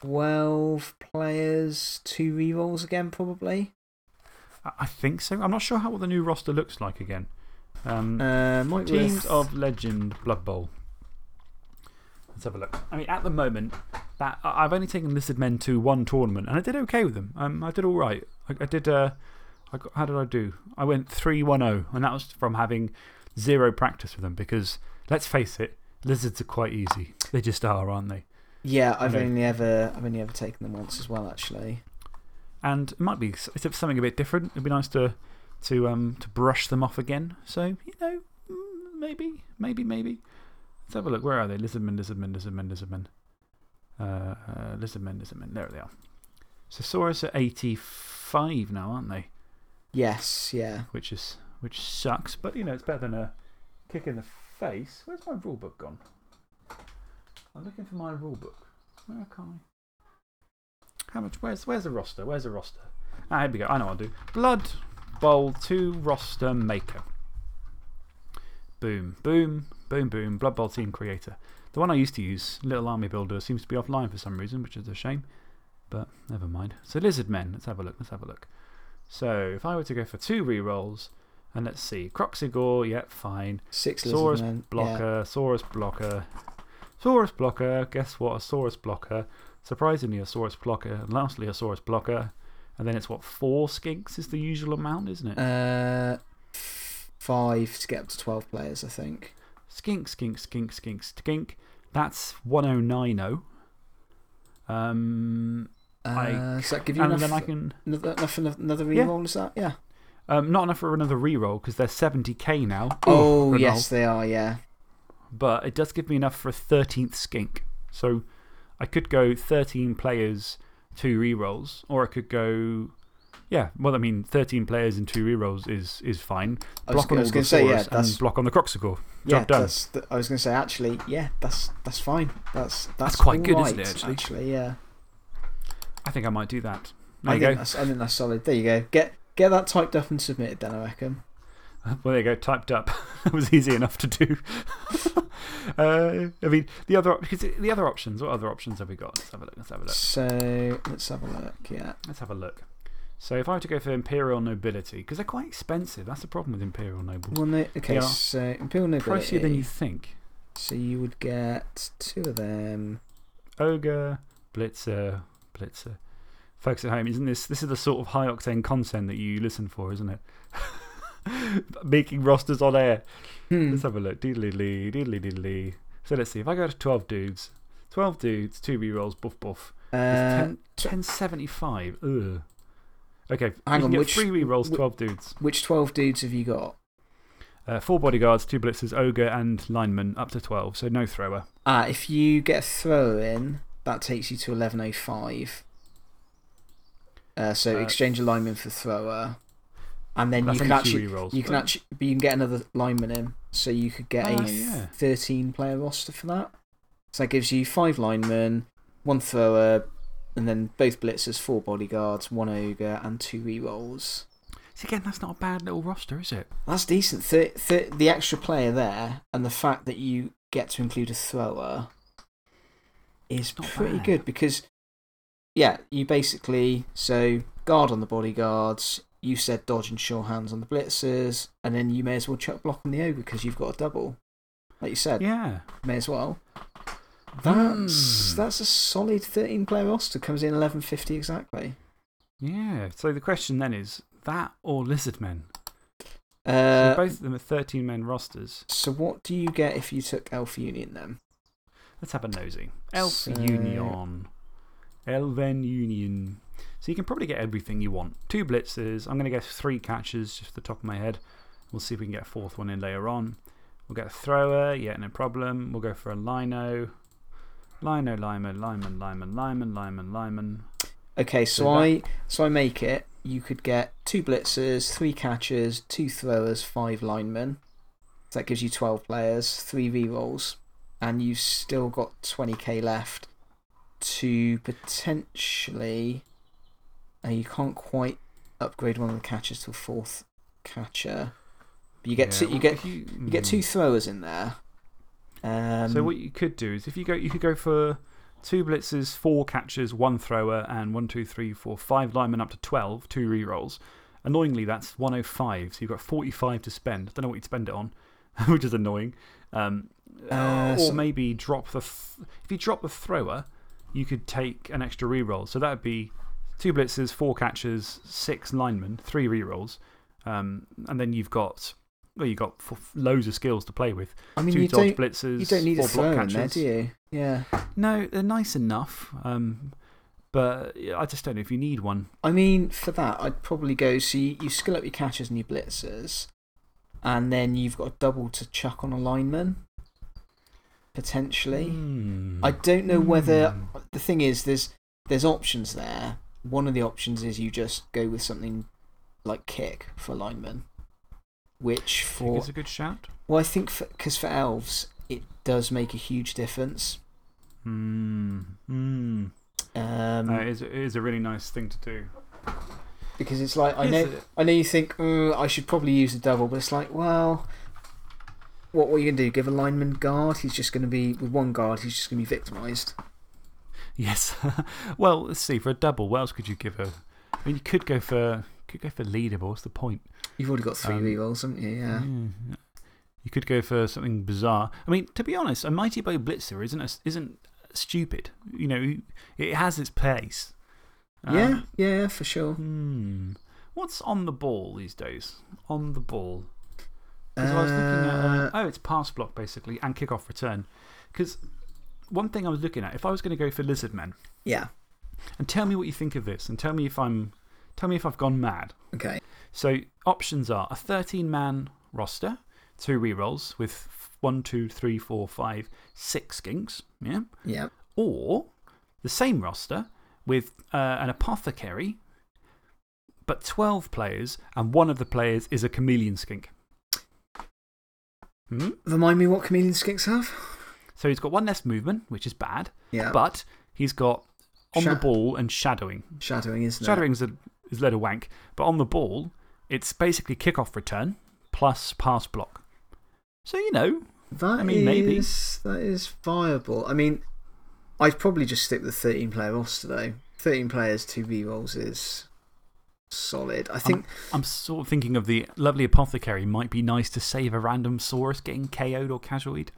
S2: 12 players, two rerolls again, probably.
S1: I- think so. I'm not sure how what the new roster looks like again. Um,
S2: Uh,
S1: Teams of Legend Blood Bowl. Let's have a look. I mean, at the moment, that, I've only taken Lizard Men to one tournament, and I did okay with them. Um, I did all right. I, I did. Uh, I got, how did I do? I went 3 1 0, and that was from having zero practice with them because, let's face it, lizards are quite easy. They just are, aren't they?
S2: Yeah, I've
S1: Okay.
S2: only, ever, I've only ever taken them once as well, actually.
S1: And it might be something a bit different. It'd be nice to, to, um, to brush them off again. So, you know, mm, maybe, maybe, maybe. Let's have a look. Where are they? Lizardmen, lizardmen, lizardmen, lizardmen. Uh, uh, lizardmen, lizardmen. There they are. So, Saurus are 85 now, aren't they?
S2: Yes, yeah.
S1: Which, is, which sucks, but you know, it's better than a kick in the face. Where's my rule book gone? I'm looking for my rule book. Where can I? How much? Where's, where's the roster? Where's the roster? Ah, here we go. I know what I'll do. Blood Bowl 2 roster maker. Boom, boom, boom, boom. Blood Bowl team creator. The one I used to use, Little Army Builder, seems to be offline for some reason, which is a shame. But never mind. So, Lizard Men. Let's have a look. Let's have a look. So, if I were to go for two rerolls, and let's see. Kroxigor, yep, fine.
S2: Six
S1: Saurus
S2: lizard men.
S1: blocker, Saurus blocker. Saurus blocker, guess what? A Saurus blocker. Surprisingly, a Saurus blocker. And lastly, a Saurus blocker. And then it's what? Four skinks is the usual amount, isn't it?
S2: Uh, five to get up to 12 players, I think.
S1: skink, skink, skink, skink, skink. That's 1090. Um,
S2: Uh,
S1: I-
S2: does that give you
S1: and
S2: enough,
S1: then I can.
S2: another, enough for another
S1: Yeah.
S2: reroll? Is that? Yeah.
S1: Um, not enough for another reroll because they're 70k now.
S2: Oh,
S1: Ronald.
S2: yes, they are, yeah.
S1: but it does give me enough for a 13th skink. So I could go 13 players, two rerolls, or I could go. Yeah, well, I mean, 13 players and two rerolls is, is fine.
S2: I was,
S1: Block on
S2: I
S1: all
S2: was
S1: the
S2: going to say, yeah, that's,
S1: and block on the Kroxigor.
S2: yeah,
S1: done.
S2: that's, I was going to say, actually, yeah, that's, that's fine. That's, that's,
S1: quite
S2: all
S1: good, isn't
S2: right,
S1: it, actually?
S2: Actually, yeah.
S1: I think I might do that. There
S2: I think,
S1: go.
S2: That's, I think that's solid. There you go. Get, get that typed up and submitted then, I reckon.
S1: Well, there you go, typed up. that was easy enough to do. uh, I mean, the other, because the other options, what other options have we got? Let's have a look. Let's have a look.
S2: So, let's have a look, yeah.
S1: Let's have a look. So, if I were to go for Imperial Nobility, because they're quite expensive, that's the problem with Imperial Noble.
S2: Well, no, okay, so Imperial Nobility.
S1: Pricier than you think.
S2: So you would get two of them.
S1: Ogre, Blitzer, Blitzer. Folks at home, isn't this, this is the sort of high octane content that you listen for, isn't it? Making rosters on air.
S2: Hmm.
S1: Let's have a look. Diddly lee, diddly diddly. So let's see. If I go to 12 dudes, 12 dudes, two rerolls, buff buff.
S2: Uh,
S1: 10, 1075. Ugh. Okay,
S2: Hang on, which-
S1: three rerolls, 12 dudes.
S2: which 12 dudes have you got?
S1: Uh, four bodyguards, two blitzers, ogre, and lineman up to 12. So no thrower.
S2: Ah, if you get a thrower in, that takes you to 1105. Uh, so
S1: Uh,
S2: exchange a lineman for thrower. And then you can actually.
S1: rerolls.
S2: You can actually, but you can get another lineman in. So you could get
S1: Ah,
S2: a
S1: yeah.
S2: 13 player roster for that. So that gives you five linemen, one thrower, and then both blitzers, four bodyguards, one ogre, and two rerolls.
S1: So again, that's not a bad little roster, is it?
S2: That's decent. Th th the extra player there, and the fact that you get to include a thrower is pretty
S1: bad.
S2: good because, yeah, you basically. So, guard on the bodyguards, you said dodge and sure hands on the blitzers, and then you may as well chuck block on the ogre because you've got a double. Like you said,
S1: Yeah.
S2: may as well. That's,
S1: Hmm.
S2: that's a solid 13 player roster. Comes in 1150 exactly.
S1: Yeah. So the question then is that or Lizard Men? So
S2: Uh,
S1: both of them are 13 men rosters.
S2: so, what do you get if you took Elf Union then?
S1: Let's have a nosy. Elf
S2: So-
S1: Union. Elven Union. So you can probably get everything you want. Two blitzers. I'm going to guess three catches just the top of my head. We'll see if we can get a fourth one in later on. We'll get a thrower. Yeah, no problem. We'll go for a lino. Lino, lineman, lineman, lineman, lineman, lineman, lineman.
S2: Okay, so,
S1: So
S2: I, so I make it. You could get two blitzers, three catchers, two throwers, five linemen. So that gives you 12 players, three rerolls, and you've still got 20k left to potentially. Uh, you can't quite upgrade one of the catchers to a fourth catcher. But you get,
S1: Yeah,
S2: two, you, get,
S1: you,
S2: you get two throwers in there. Um,
S1: So what you could do is if you go, you could go for two blitzers, four catchers, one thrower, and one, two, three, four, five linemen up to 12, two rerolls. Annoyingly, that's 105, so you've got 45 to spend. I don't know what you'd spend it on, which is annoying. Um,
S2: Uh,
S1: or
S2: so-
S1: maybe drop the. Th if you drop the thrower, you could take an extra reroll. So that would be two blitzers, four catchers, six linemen, three rerolls. Um, and then you've got. Well, you've got loads of skills to play with.
S2: I mean,
S1: two
S2: you
S1: dodge blitzers,
S2: you don't need a
S1: block
S2: there, do you? Yeah.
S1: No, they're nice enough. Um, but I just don't know if you need one.
S2: I mean, for that, I'd probably go. So you, you skill up your catchers and your blitzers, and then you've got a double to chuck on a lineman, potentially.
S1: Hmm.
S2: I don't know whether.
S1: Hmm.
S2: The thing is, there's, there's options there. One of the options is you just go with something like kick for lineman, which for.
S1: it's a good shout.
S2: Well, I think because for, elves, it does make a huge difference.
S1: Hmm. Hmm.
S2: Um,
S1: No, it, is, it is a really nice thing to do.
S2: because it's like, I know,
S1: it?
S2: I know you think, "Mm, I should probably use the double, but it's like, well, what, what are you going to do? Give a lineman guard? He's just going to be, with one guard, he's just going to be victimised.
S1: Yes. well, let's see. For a double, what else could you give her? I mean, you could go for, could go for leader, but what's the point?
S2: You've already got three
S1: Um,
S2: rerolls, haven't you? Yeah.
S1: Yeah. You could go for something bizarre. I mean, to be honest, a Mighty Blow Blitzer isn't, a, isn't stupid. You know, it has its place. Um,
S2: yeah, yeah, for sure.
S1: Hmm. What's on the ball these days? On the ball. 'Cause I was looking at. Uh,
S2: Uh,
S1: oh, it's pass block basically and kick off return. Because one thing I was looking at, if I was going to go for Lizard Men,
S2: yeah.
S1: and tell me what you think of this, and tell me if, I'm, tell me if I've gone mad.
S2: Okay.
S1: So, options are a 13 man roster, two rerolls with one, two, three, four, five, six skinks, yeah?
S2: Yeah.
S1: Or the same roster with uh, an apothecary, but 12 players, and one of the players is a chameleon skink. Hmm?
S2: Remind me what chameleon skinks have?
S1: So he's got one less movement, which is bad,
S2: Yeah.
S1: but he's got on the ball and shadowing.
S2: Shadowing, isn't
S1: Shadowing's a, is a of wank, but on the ball, it's basically kickoff return plus pass block. So, you know?
S2: That
S1: I mean, maybe.
S2: is- That is viable. I mean, I'd probably just stick with the 13 player roster, though. 13 players, two B rerolls is solid. I think.
S1: I'm sort of thinking of the lovely apothecary might be nice to save a random Saurus getting KO'd or casualed.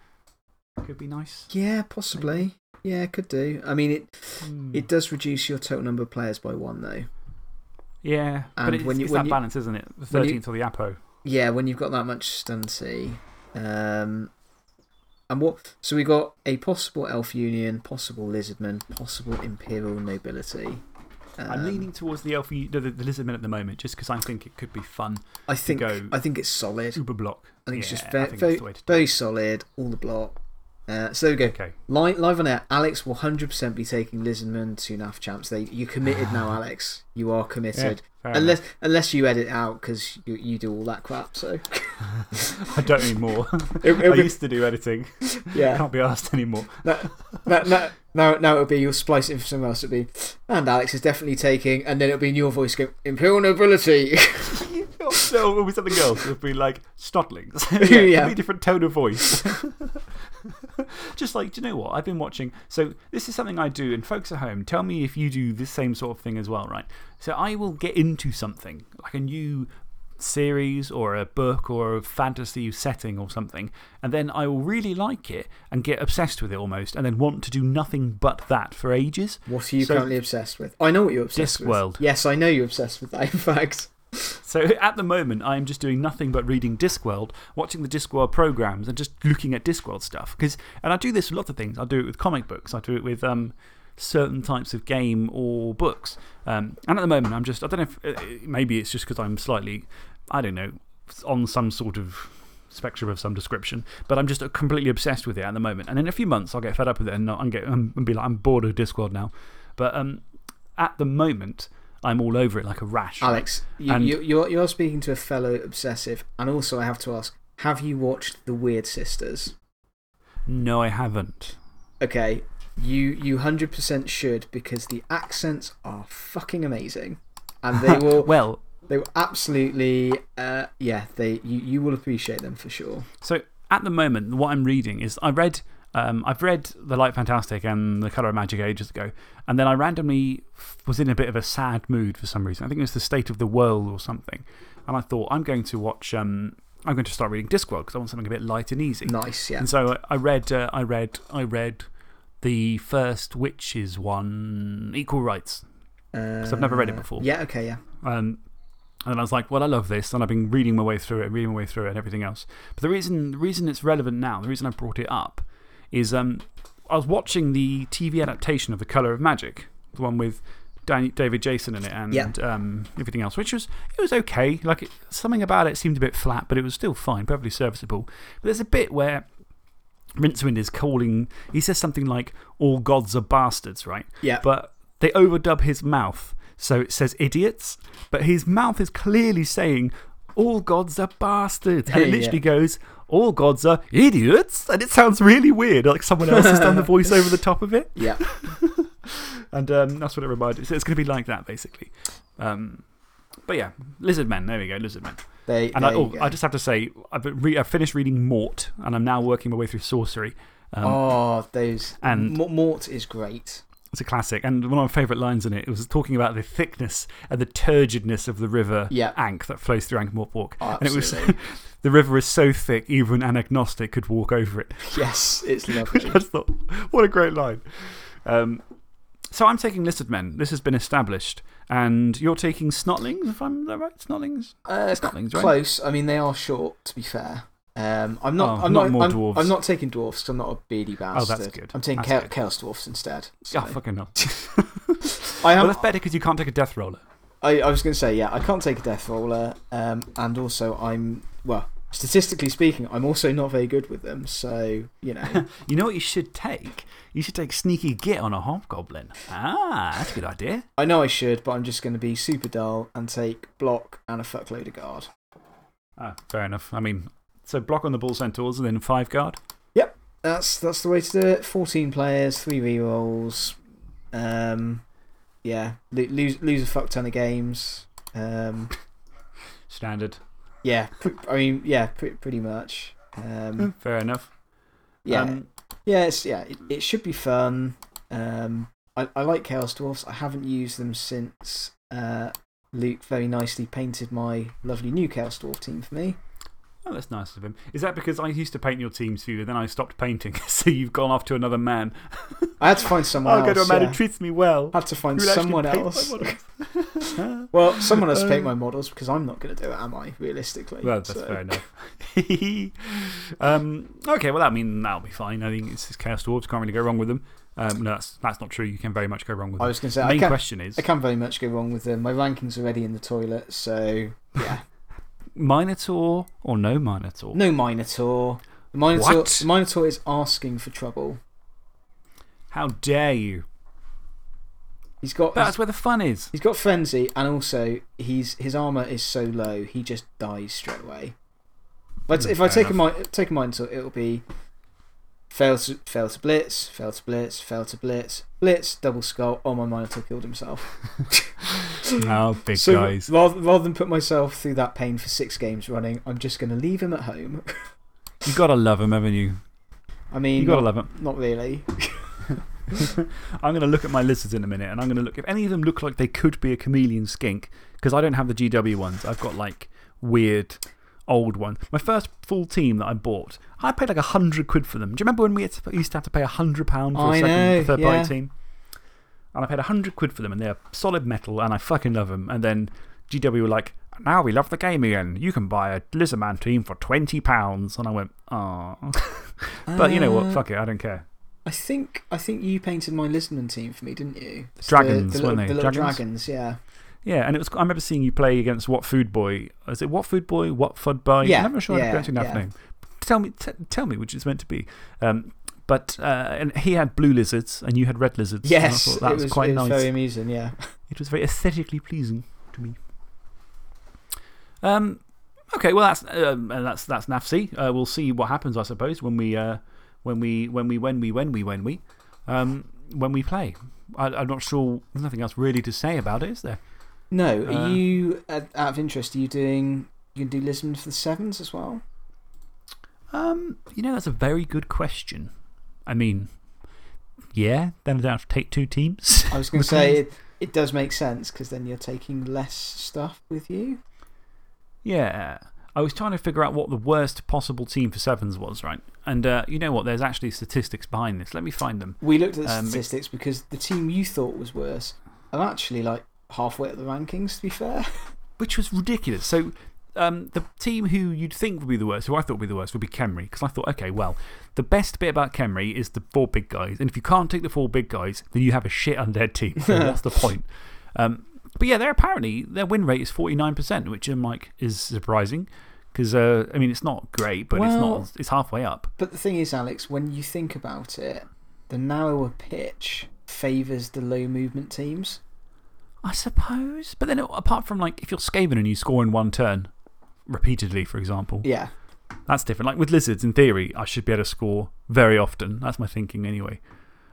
S1: Could be nice.
S2: yeah, possibly. Yeah, could do. I mean, it,
S1: Hmm.
S2: it does reduce your total number of players by one, though.
S1: Yeah,
S2: And
S1: but it's,
S2: when you-
S1: it's
S2: when
S1: that
S2: you-
S1: balance, isn't it? The
S2: when you-
S1: 13th or the Apo.
S2: Yeah, when you've got that much stunty. Um, and what? So we got a possible elf union, possible lizardman, possible imperial nobility.
S1: I'm
S2: Um,
S1: leaning towards the, elf, the, the, the Lizardmen at the moment just because I think it could be fun.
S2: I think,
S1: go-
S2: I think it's solid.
S1: Uber block.
S2: I think it's just very, very,
S1: that's the way to do
S2: very solid, all the block. Uh, so there we go.
S1: Okay.
S2: Live, live on air, Alex will 100% be taking Lizardman to NAF champs. They, you're committed now, Alex. You are committed.
S1: fair
S2: unless, unless you edit out because you, you do all that crap. So,
S1: I don't anymore.
S2: It-
S1: I
S2: be-
S1: used to do editing.
S2: yeah.
S1: Can't be asked anymore.
S2: that, that, that, now, now it'll be you'll splice it for someone else. It'll be, and Alex is definitely taking, and then it'll be in your voice go, Imperial Nobility.
S1: no, it'll be something else. It'll be like Snotlings.
S2: Yeah.
S1: It'll be a different tone of voice. Just like, do you know what? I've been watching. So, this is something I do, and folks at home, tell me if you do this same sort of thing as well, right? So, I will get into something, like a new series or a book or a fantasy setting or something, and then I will really like it and get obsessed with it almost, and then want to do nothing but that for ages.
S2: what are you
S1: So-
S2: currently obsessed with? I know what you're obsessed with.
S1: Discworld.
S2: Yes, I know you're obsessed with that, in fact.
S1: So at the moment, I am just doing nothing but reading Discworld, watching the Discworld programs, and just looking at Discworld stuff. 'Cause- and I do this with lots of things. I do it with comic books, I do it with um, certain types of game or books. Um, and at the moment, I'm just, I don't know if uh, maybe it's just because I'm slightly, I don't know, on some sort of spectrum of some description. But I'm just completely obsessed with it at the moment. And in a few months, I'll get fed up with it and, not, and, get, and be like, I'm bored of Discworld now. But um, at the moment, I'm all over it like a rash.
S2: Alex, you,
S1: And-
S2: you, you're, you're speaking to a fellow obsessive. And also, I have to ask have you watched The Wyrd Sisters?
S1: No, I haven't.
S2: Okay, you, you 100% should because the accents are fucking amazing. And they will,
S1: Well,
S2: they will absolutely, uh, yeah, they, you, you will appreciate them for sure.
S1: So at the moment, what I'm reading is I read, um, I've read The Light Fantastic and The Colour of Magic ages ago, and then I randomly was in a bit of a sad mood for some reason. I think it was The State of the World or something. And I thought, I'm going to watch, um, I'm going to start reading Discworld because I want something a bit light and easy.
S2: Nice, yeah.
S1: And so I read, uh, I read, I read the first Witches one, Equal Rites.
S2: Because
S1: I've never read it before.
S2: Yeah, okay, yeah.
S1: Um, and I was like, well, I love this. And I've been reading my way through it, reading my way through it, and everything else. But the reason, the reason it's relevant now, the reason I brought it up, is um, I was watching the TV adaptation of The Colour of Magic, the one with David Jason in it and
S2: Yeah.
S1: um, everything else, which was, it was okay. Like, it, something about it seemed a bit flat, but it was still fine, perfectly serviceable. But there's a bit where Rincewind is calling, he says something like, all gods are bastards, right?
S2: Yeah.
S1: But they overdub his mouth. So it says idiots, but his mouth is clearly saying, all gods are bastards. And it
S2: Yeah.
S1: literally goes, all gods are idiots. And it sounds really weird, like someone else has done the voice over the top of it.
S2: Yeah.
S1: And um, that's what it reminded So it's going to be like that, basically. Um, but yeah, Lizard Men. There we go, Lizard Men.
S2: They,
S1: And I, oh. I just have to say, I've, I've finished reading Mort, and I'm now working my way through Sourcery. Um,
S2: oh, those.
S1: and-
S2: Mort is great.
S1: It's a classic. And one of my favourite lines in it it was talking about the thickness and the turgidness of the river
S2: Yeah.
S1: Ankh that flows through Ankh Morpork.
S2: Oh,
S1: and it was. the river is so thick, even an agnostic could walk over it.
S2: Yes, it's lovely.
S1: I thought, what a great line. Um, so I'm taking Lizard Men. This has been established. And you're taking Snotlings, if I'm that right? Snotlings?
S2: Uh,
S1: Snotlings, right?
S2: Close. I mean, they are short, to be fair. Um, I'm not,
S1: Oh,
S2: I'm
S1: not
S2: not,
S1: more
S2: I'm,
S1: dwarves.
S2: I'm not taking dwarfs because I'm not a beady bastard.
S1: Oh, that's good.
S2: I'm taking cha
S1: good.
S2: chaos dwarfs instead. So.
S1: Oh, fucking hell.
S2: I,
S1: well,
S2: am,
S1: that's better because you can't take a Death Roller.
S2: I, I was going to say, yeah, I can't take a death roller. Um, and also, I'm, well, statistically speaking, I'm also not very good with them. So, you know.
S1: You know what you should take? You should take Sneaky Git on a Hobgoblin. Ah, that's a good idea.
S2: I know I should, but I'm just going to be super dull and take block and a fuckload of guard.
S1: Ah, fair enough. I mean, so block on the Bull Centaurs and then five guard.
S2: Yep, that's, that's the way to do it. 14 players, three rerolls. Um, yeah, lose, lose a fuck ton of games. Um,
S1: Standard.
S2: Yeah, pr- I mean, yeah, pr pretty much. Um,
S1: Fair enough.
S2: yeah,
S1: Um,
S2: yeah, it's, yeah it, it should be fun. Um, I, I like Chaos Dwarfs. I haven't used them since uh, Luke very nicely painted my lovely new Chaos Dwarf team for me.
S1: Oh, that's nice of him. Is that because I used to paint your teams for you and then I stopped painting? so you've gone off to another man.
S2: I had to find someone
S1: I'll
S2: else.
S1: go to a man
S2: yeah.
S1: who treats me well.
S2: I had to find someone else. Well, someone has to paint
S1: Uh,
S2: my models because I'm not going to do it, am I, realistically?
S1: Well, that's
S2: So-
S1: fair enough. um, okay, well, I mean, that'll be fine. I think it's Chaos Dwarves. Can't really go wrong with them. Um, no, that's, that's not true. You can very much go wrong with them.
S2: I was going to say,
S1: The
S2: I
S1: main
S2: can,
S1: question is
S2: I can very much go wrong with them. My ranking's are already in the toilet, so yeah.
S1: Minotaur or no Minotaur?
S2: no Minotaur. The Minotaur,
S1: What?
S2: the Minotaur is asking for trouble.
S1: How dare you?
S2: He's got,
S1: that's where the fun is.
S2: he's got Frenzy, and also he's, his armour is so low, he just dies straight away. But
S1: Mm,
S2: if I take a, take a Minotaur, it'll be fail to, fail to blitz, fail to blitz, fail to blitz, blitz, double skull. Oh, my monitor killed himself.
S1: Oh, big
S2: So
S1: guys.
S2: Rather, rather than put myself through that pain for six games running, I'm just going to leave him at home.
S1: You've got to love him, haven't you?
S2: I mean,
S1: you got to love him.
S2: not really.
S1: I'm going to look at my lizards in a minute and I'm going to look. If any of them look like they could be a chameleon skink, because I don't have the GW ones, I've got like weird old ones. My first full team that I bought, I paid like a hundred quid for them. Do you remember when we to, used to have to pay a hundred pound for a second third
S2: yeah.
S1: party team? And I paid a hundred quid for them and they're solid metal and I fucking love them. And then GW were like, now we love the game again. You can buy a Lizardman team for £20. And I went, oh. but you know what?
S2: Uh,
S1: Fuck it. I don't care.
S2: I think, I think you painted my Lizardman team for me, didn't you? It's
S1: Dragons,
S2: the, the
S1: weren't
S2: little,
S1: they?
S2: The little
S1: Dragons?
S2: dragons, yeah.
S1: Yeah, and it was, I remember seeing you play against What Food Boy. Is it What Food Boy? What Fud Boy?
S2: Yeah,
S1: I'm never sure
S2: yeah,
S1: pronounce your
S2: yeah.
S1: name. Tell me, t tell me which it's meant to be. Um, but uh, and he had blue lizards and you had red lizards.
S2: Yes,
S1: that was,
S2: was,
S1: quite
S2: it was
S1: nice.
S2: very amusing, yeah.
S1: It was very aesthetically pleasing to me. Um, okay, well, that's, um, uh, that's, that's NAFC. Uh, we'll see what happens, I suppose, when we, uh, when we, when we, when we, when we, when we, um, when we play. I, I'm not sure, there's nothing else really to say about it, is there?
S2: No, are you, out of interest, are you doing, you can do Lisbon for the Sevens as well?
S1: Um, you know, that's a very good question. I mean, yeah, then I don't have to take two teams.
S2: I was going to say, it, it does make sense because then you're taking less stuff with you.
S1: Yeah. I was trying to figure out what the worst possible team for sevens was, right? And uh, you know what? There's actually statistics behind this. Let me find them.
S2: We looked at the
S1: Um,
S2: statistics because the team you thought was worse are actually like halfway up the rankings, to be fair.
S1: Which was ridiculous. So, um, the team who you'd think would be the worst, who I thought would be the worst, would be Khemri. Because I thought, okay, well, the best bit about Khemri is the four big guys. And if you can't take the four big guys, then you have a shit undead team. So, what's the point? Um, but yeah, they're apparently, their win rate is 49%, which I'm like, is surprising. Because, uh, I mean, it's not great, but it's, not, it's halfway up.
S2: But the thing is, Alex, when you think about it, the narrower pitch favours the low movement teams.
S1: I suppose. But then, apart from like, if you're Skaven and you score in one turn repeatedly, for example,
S2: Yeah.
S1: that's different. Like with lizards, in theory, I should be able to score very often. That's my thinking anyway.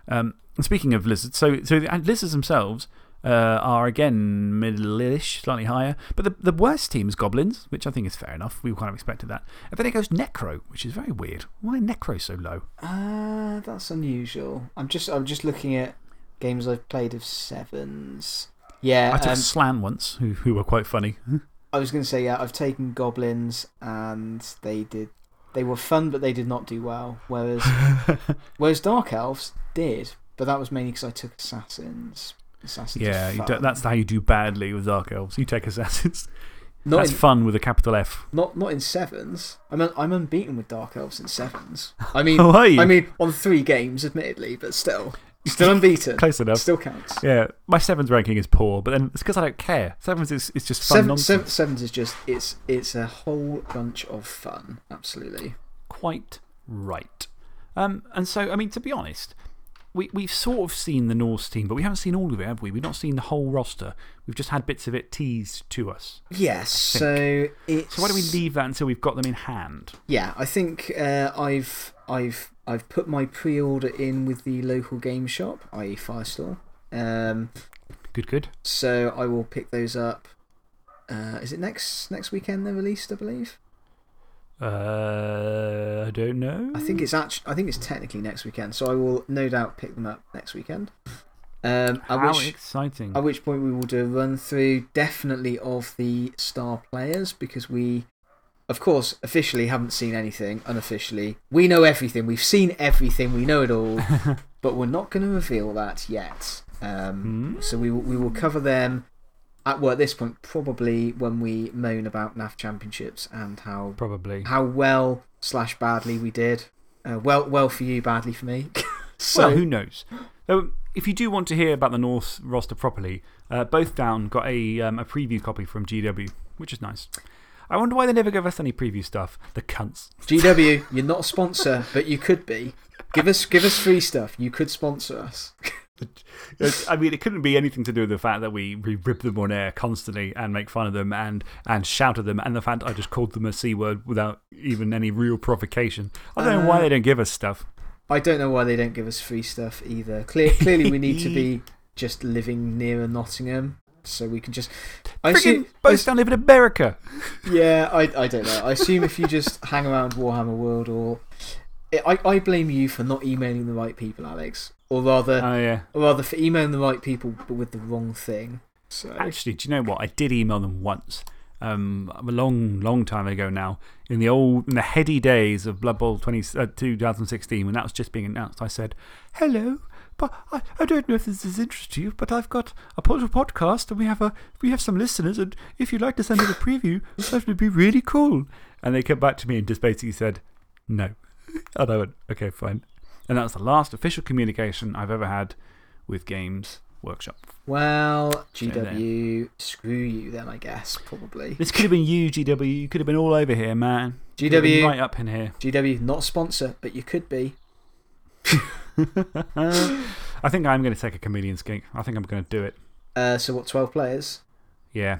S1: Um, and speaking of lizards, so, so the, and lizards themselves uh, are again middle ish, slightly higher. But the, the worst team is goblins, which I think is fair enough. We kind of expected that. And then it goes necro, which is very weird. Why necro so low?
S2: Uh, that's unusual. I'm just, I'm just looking at games I've played of sevens. Yeah,
S1: I took
S2: um,
S1: Slann once, who, who were quite funny.
S2: I was going to say, yeah, I've taken goblins and they did. They were fun, but they did not do well. Whereas, whereas Dark Elves did, but that was mainly because I took Assassins. Assassins
S1: yeah, you that's how you do badly with Dark Elves. You take Assassins.
S2: not
S1: that's
S2: in,
S1: fun with a capital F.
S2: not, not in sevens. I'm, un, I'm unbeaten with Dark Elves in sevens. I mean,
S1: Oh, are you?
S2: I mean, on three games, admittedly, but still. Still unbeaten.
S1: Close enough.
S2: Still counts.
S1: Yeah, my sevens ranking is poor, but then it's because I don't care. Sevens is it's just fun
S2: Seven,
S1: nonsense.
S2: is just, it's, it's a whole bunch of fun. Absolutely.
S1: Quite right. Um, and so, I mean, to be honest, we, we've sort of seen the Norse team, but we haven't seen all of it, have we? We've not seen the whole roster. We've just had bits of it teased to us.
S2: Yes, so it's.
S1: So, why don't we leave that until we've got them in hand?
S2: Yeah, I think uh, I've, I've, I've put my pre order in with the local game shop, i.e., Firestorm. Um,
S1: Good, good.
S2: so I will pick those up. Uh, is it next, next weekend they're released, I believe?
S1: Uh, I don't know.
S2: I think it's actually, I think it's technically next weekend, so I will no doubt pick them up next weekend. Um,
S1: How
S2: which,
S1: exciting.
S2: at which point we will do a run through definitely of the star players because we, of course, officially haven't seen anything. Unofficially, we know everything. We've seen everything. We know it all, but we're not going to reveal that yet. Um,
S1: Hmm?
S2: So we will, we will cover them at well, at this point, probably when we moan about NAF championships and how
S1: Probably.
S2: how well slash badly we did. Uh, well, well for you, badly for me. so,
S1: well, who knows? So, if you do want to hear about the North roster properly, uh, both down got a, um, a preview copy from GW, which is nice. I wonder why they never give us any preview stuff. The cunts.
S2: GW, you're not a sponsor, but you could be. Give us, give us free stuff. You could sponsor us.
S1: I mean, it couldn't be anything to do with the fact that we, we rip them on air constantly and make fun of them and, and shout at them, and the fact I just called them a C word without even any real provocation. I don't know why
S2: Uh,
S1: they don't give us stuff.
S2: I don't know why they don't give us free stuff either. Clear, clearly, we need to be just living nearer Nottingham so we can just. I
S1: Freaking
S2: assume,
S1: both down live in America.
S2: yeah, I, I don't know. I assume if you just hang around Warhammer World or. I, I blame you for not emailing the right people, Alex. Or rather,
S1: Oh, yeah.
S2: or rather for emailing the right people but with the wrong thing. So.
S1: Actually, do you know what? I did email them once. Um, a long, long time ago now. In the old, in the heady days of Blood Bowl 20, uh, 2016, when that was just being announced, I said, Hello, but I, I don't know if this is interest to you, but I've got a pod- podcast and we have, a, we have some listeners, and if you'd like to send us a preview, that would be really cool. And they came back to me and just basically said, No. And I went, Okay, fine. And that was the last official communication I've ever had with games Workshop.
S2: Well,
S1: Same there.
S2: GW, screw you then, I guess, probably.
S1: This could have been you, GW. You could have been all over here, man. Could have been
S2: GW,
S1: Right up in here.
S2: GW, not a sponsor, but you could be.
S1: I think I'm going to take a chameleon skink. I think I'm going to do it.
S2: Uh, so, what, 12 players?
S1: Yeah.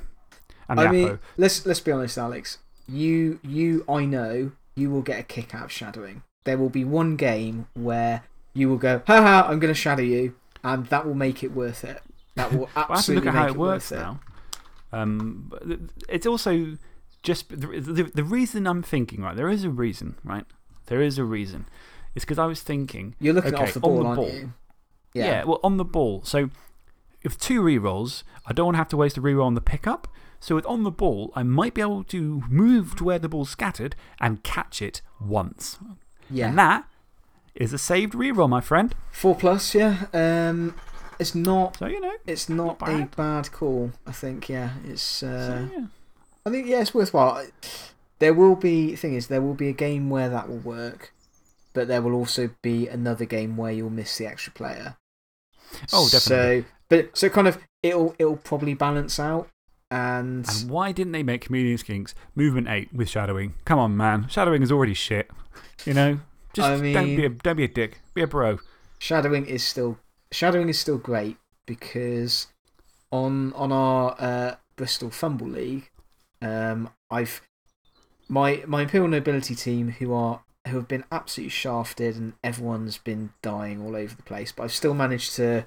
S1: And
S2: I
S1: Yapo.
S2: mean, let's, let's be honest, Alex. You, you, I know, you will get a kick out of shadowing. There will be one game where you will go, haha, I'm going to shadow you, and that will make it worth it. That will
S1: Well, I have to
S2: absolutely
S1: look at how
S2: make
S1: it works
S2: worth
S1: now. Um, but it's also just the, the, the reason I'm thinking, right? There is a reason, right? There is a reason. It's because I was thinking.
S2: You're looking
S1: okay,
S2: off the
S1: on
S2: ball,
S1: the
S2: aren't
S1: ball.
S2: you?
S1: Yeah. well, on the ball. So if two rerolls, I don't want to have to waste a reroll on the pickup. So with on the ball, I might be able to move to where the ball's scattered and catch it once.
S2: Yeah.
S1: And that is a saved reroll, my friend.
S2: Four plus, yeah. Um, it's not,
S1: So, you know.
S2: it's not,
S1: Not
S2: a
S1: bad.
S2: bad call, I think, yeah. It's.
S1: so,
S2: Uh,
S1: yeah.
S2: I think, yeah, it's worthwhile. There will be, thing is, there will be a game where that will work, but there will also be another game where you'll miss the extra player.
S1: Oh, definitely.
S2: So, but, so kind of, it'll, it'll probably balance out. And,
S1: And why didn't they make Chameleon Skinks movement 8 with shadowing? Come on, man. Shadowing is already shit. You know? Just
S2: I
S1: don't, be a, don't be a dick. Be a bro.
S2: shadowing is still shadowing is still great because on on our uh, Bristol Fumble League, um, I've my my Imperial Nobility team who are who have been absolutely shafted and everyone's been dying all over the place, but I've still managed to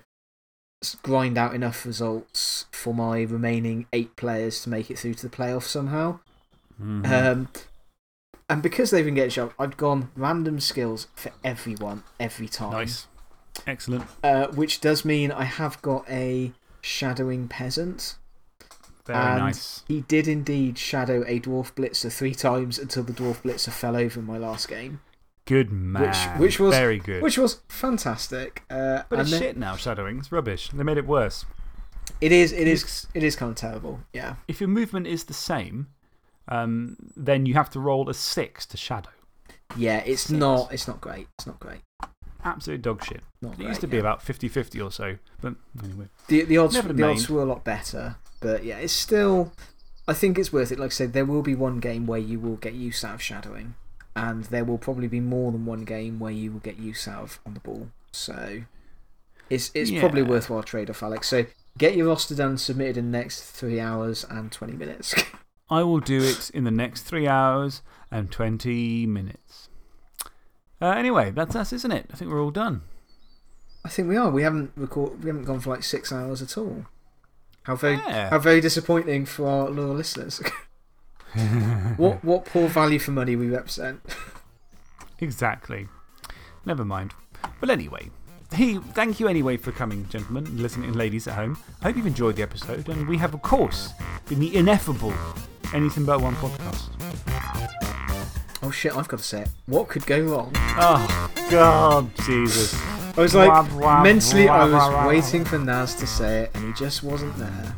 S2: grind out enough results for my remaining eight players to make it through to the playoffs somehow.
S1: Mhm.
S2: Um, and because they've been getting shot, I've gone random skills for everyone every time.
S1: nice. Excellent.
S2: Uh, which does mean I have got a shadowing peasant.
S1: Very
S2: and
S1: nice.
S2: He did indeed shadow a dwarf blitzer three times until the dwarf blitzer fell over in my last game,
S1: Good man.
S2: which was-
S1: Very good.
S2: which was fantastic. Uh,
S1: but it's
S2: then-
S1: shit now, shadowing. It's rubbish. They made it worse.
S2: It is, it is, it is kind of terrible. Yeah.
S1: If your movement is the same, um, then you have to roll a 6 to shadow.
S2: Yeah, it's
S1: Six.
S2: not, it's not great. It's not great.
S1: Absolute dog shit.
S2: Not
S1: It
S2: great,
S1: used to be about 50 50 or so. But anyway.
S2: The, the, odds, the odds were a lot better. But yeah, it's still. I think it's worth it. Like I said, there will be one game where you will get use out of shadowing, and there will probably be more than one game where you will get use out of on the ball. So it's, it's probably worthwhile trade off, Alex. So get your roster done, submitted in the next three hours and 20 minutes.
S1: I will do it in the next three hours and 20 minutes. Uh, anyway, that's us, isn't it? I think we're all done.
S2: I think we are. We haven't, record, we haven't gone for like six hours at all. How very,
S1: Yeah.
S2: how very disappointing for our loyal listeners. what, what poor value for money we represent.
S1: Exactly. Never mind. But anyway, he, thank you anyway for coming, gentlemen, and listening, ladies at home. I hope you've enjoyed the episode. And we have, of course, been the ineffable Anything But One podcast.
S2: Oh shit, I've got to say it. What could go wrong?
S1: Oh, God, Jesus.
S2: I was like,
S1: Wah, wah,
S2: mentally, I
S1: wah, wah,
S2: was waiting for Naz to say it, and he just wasn't there.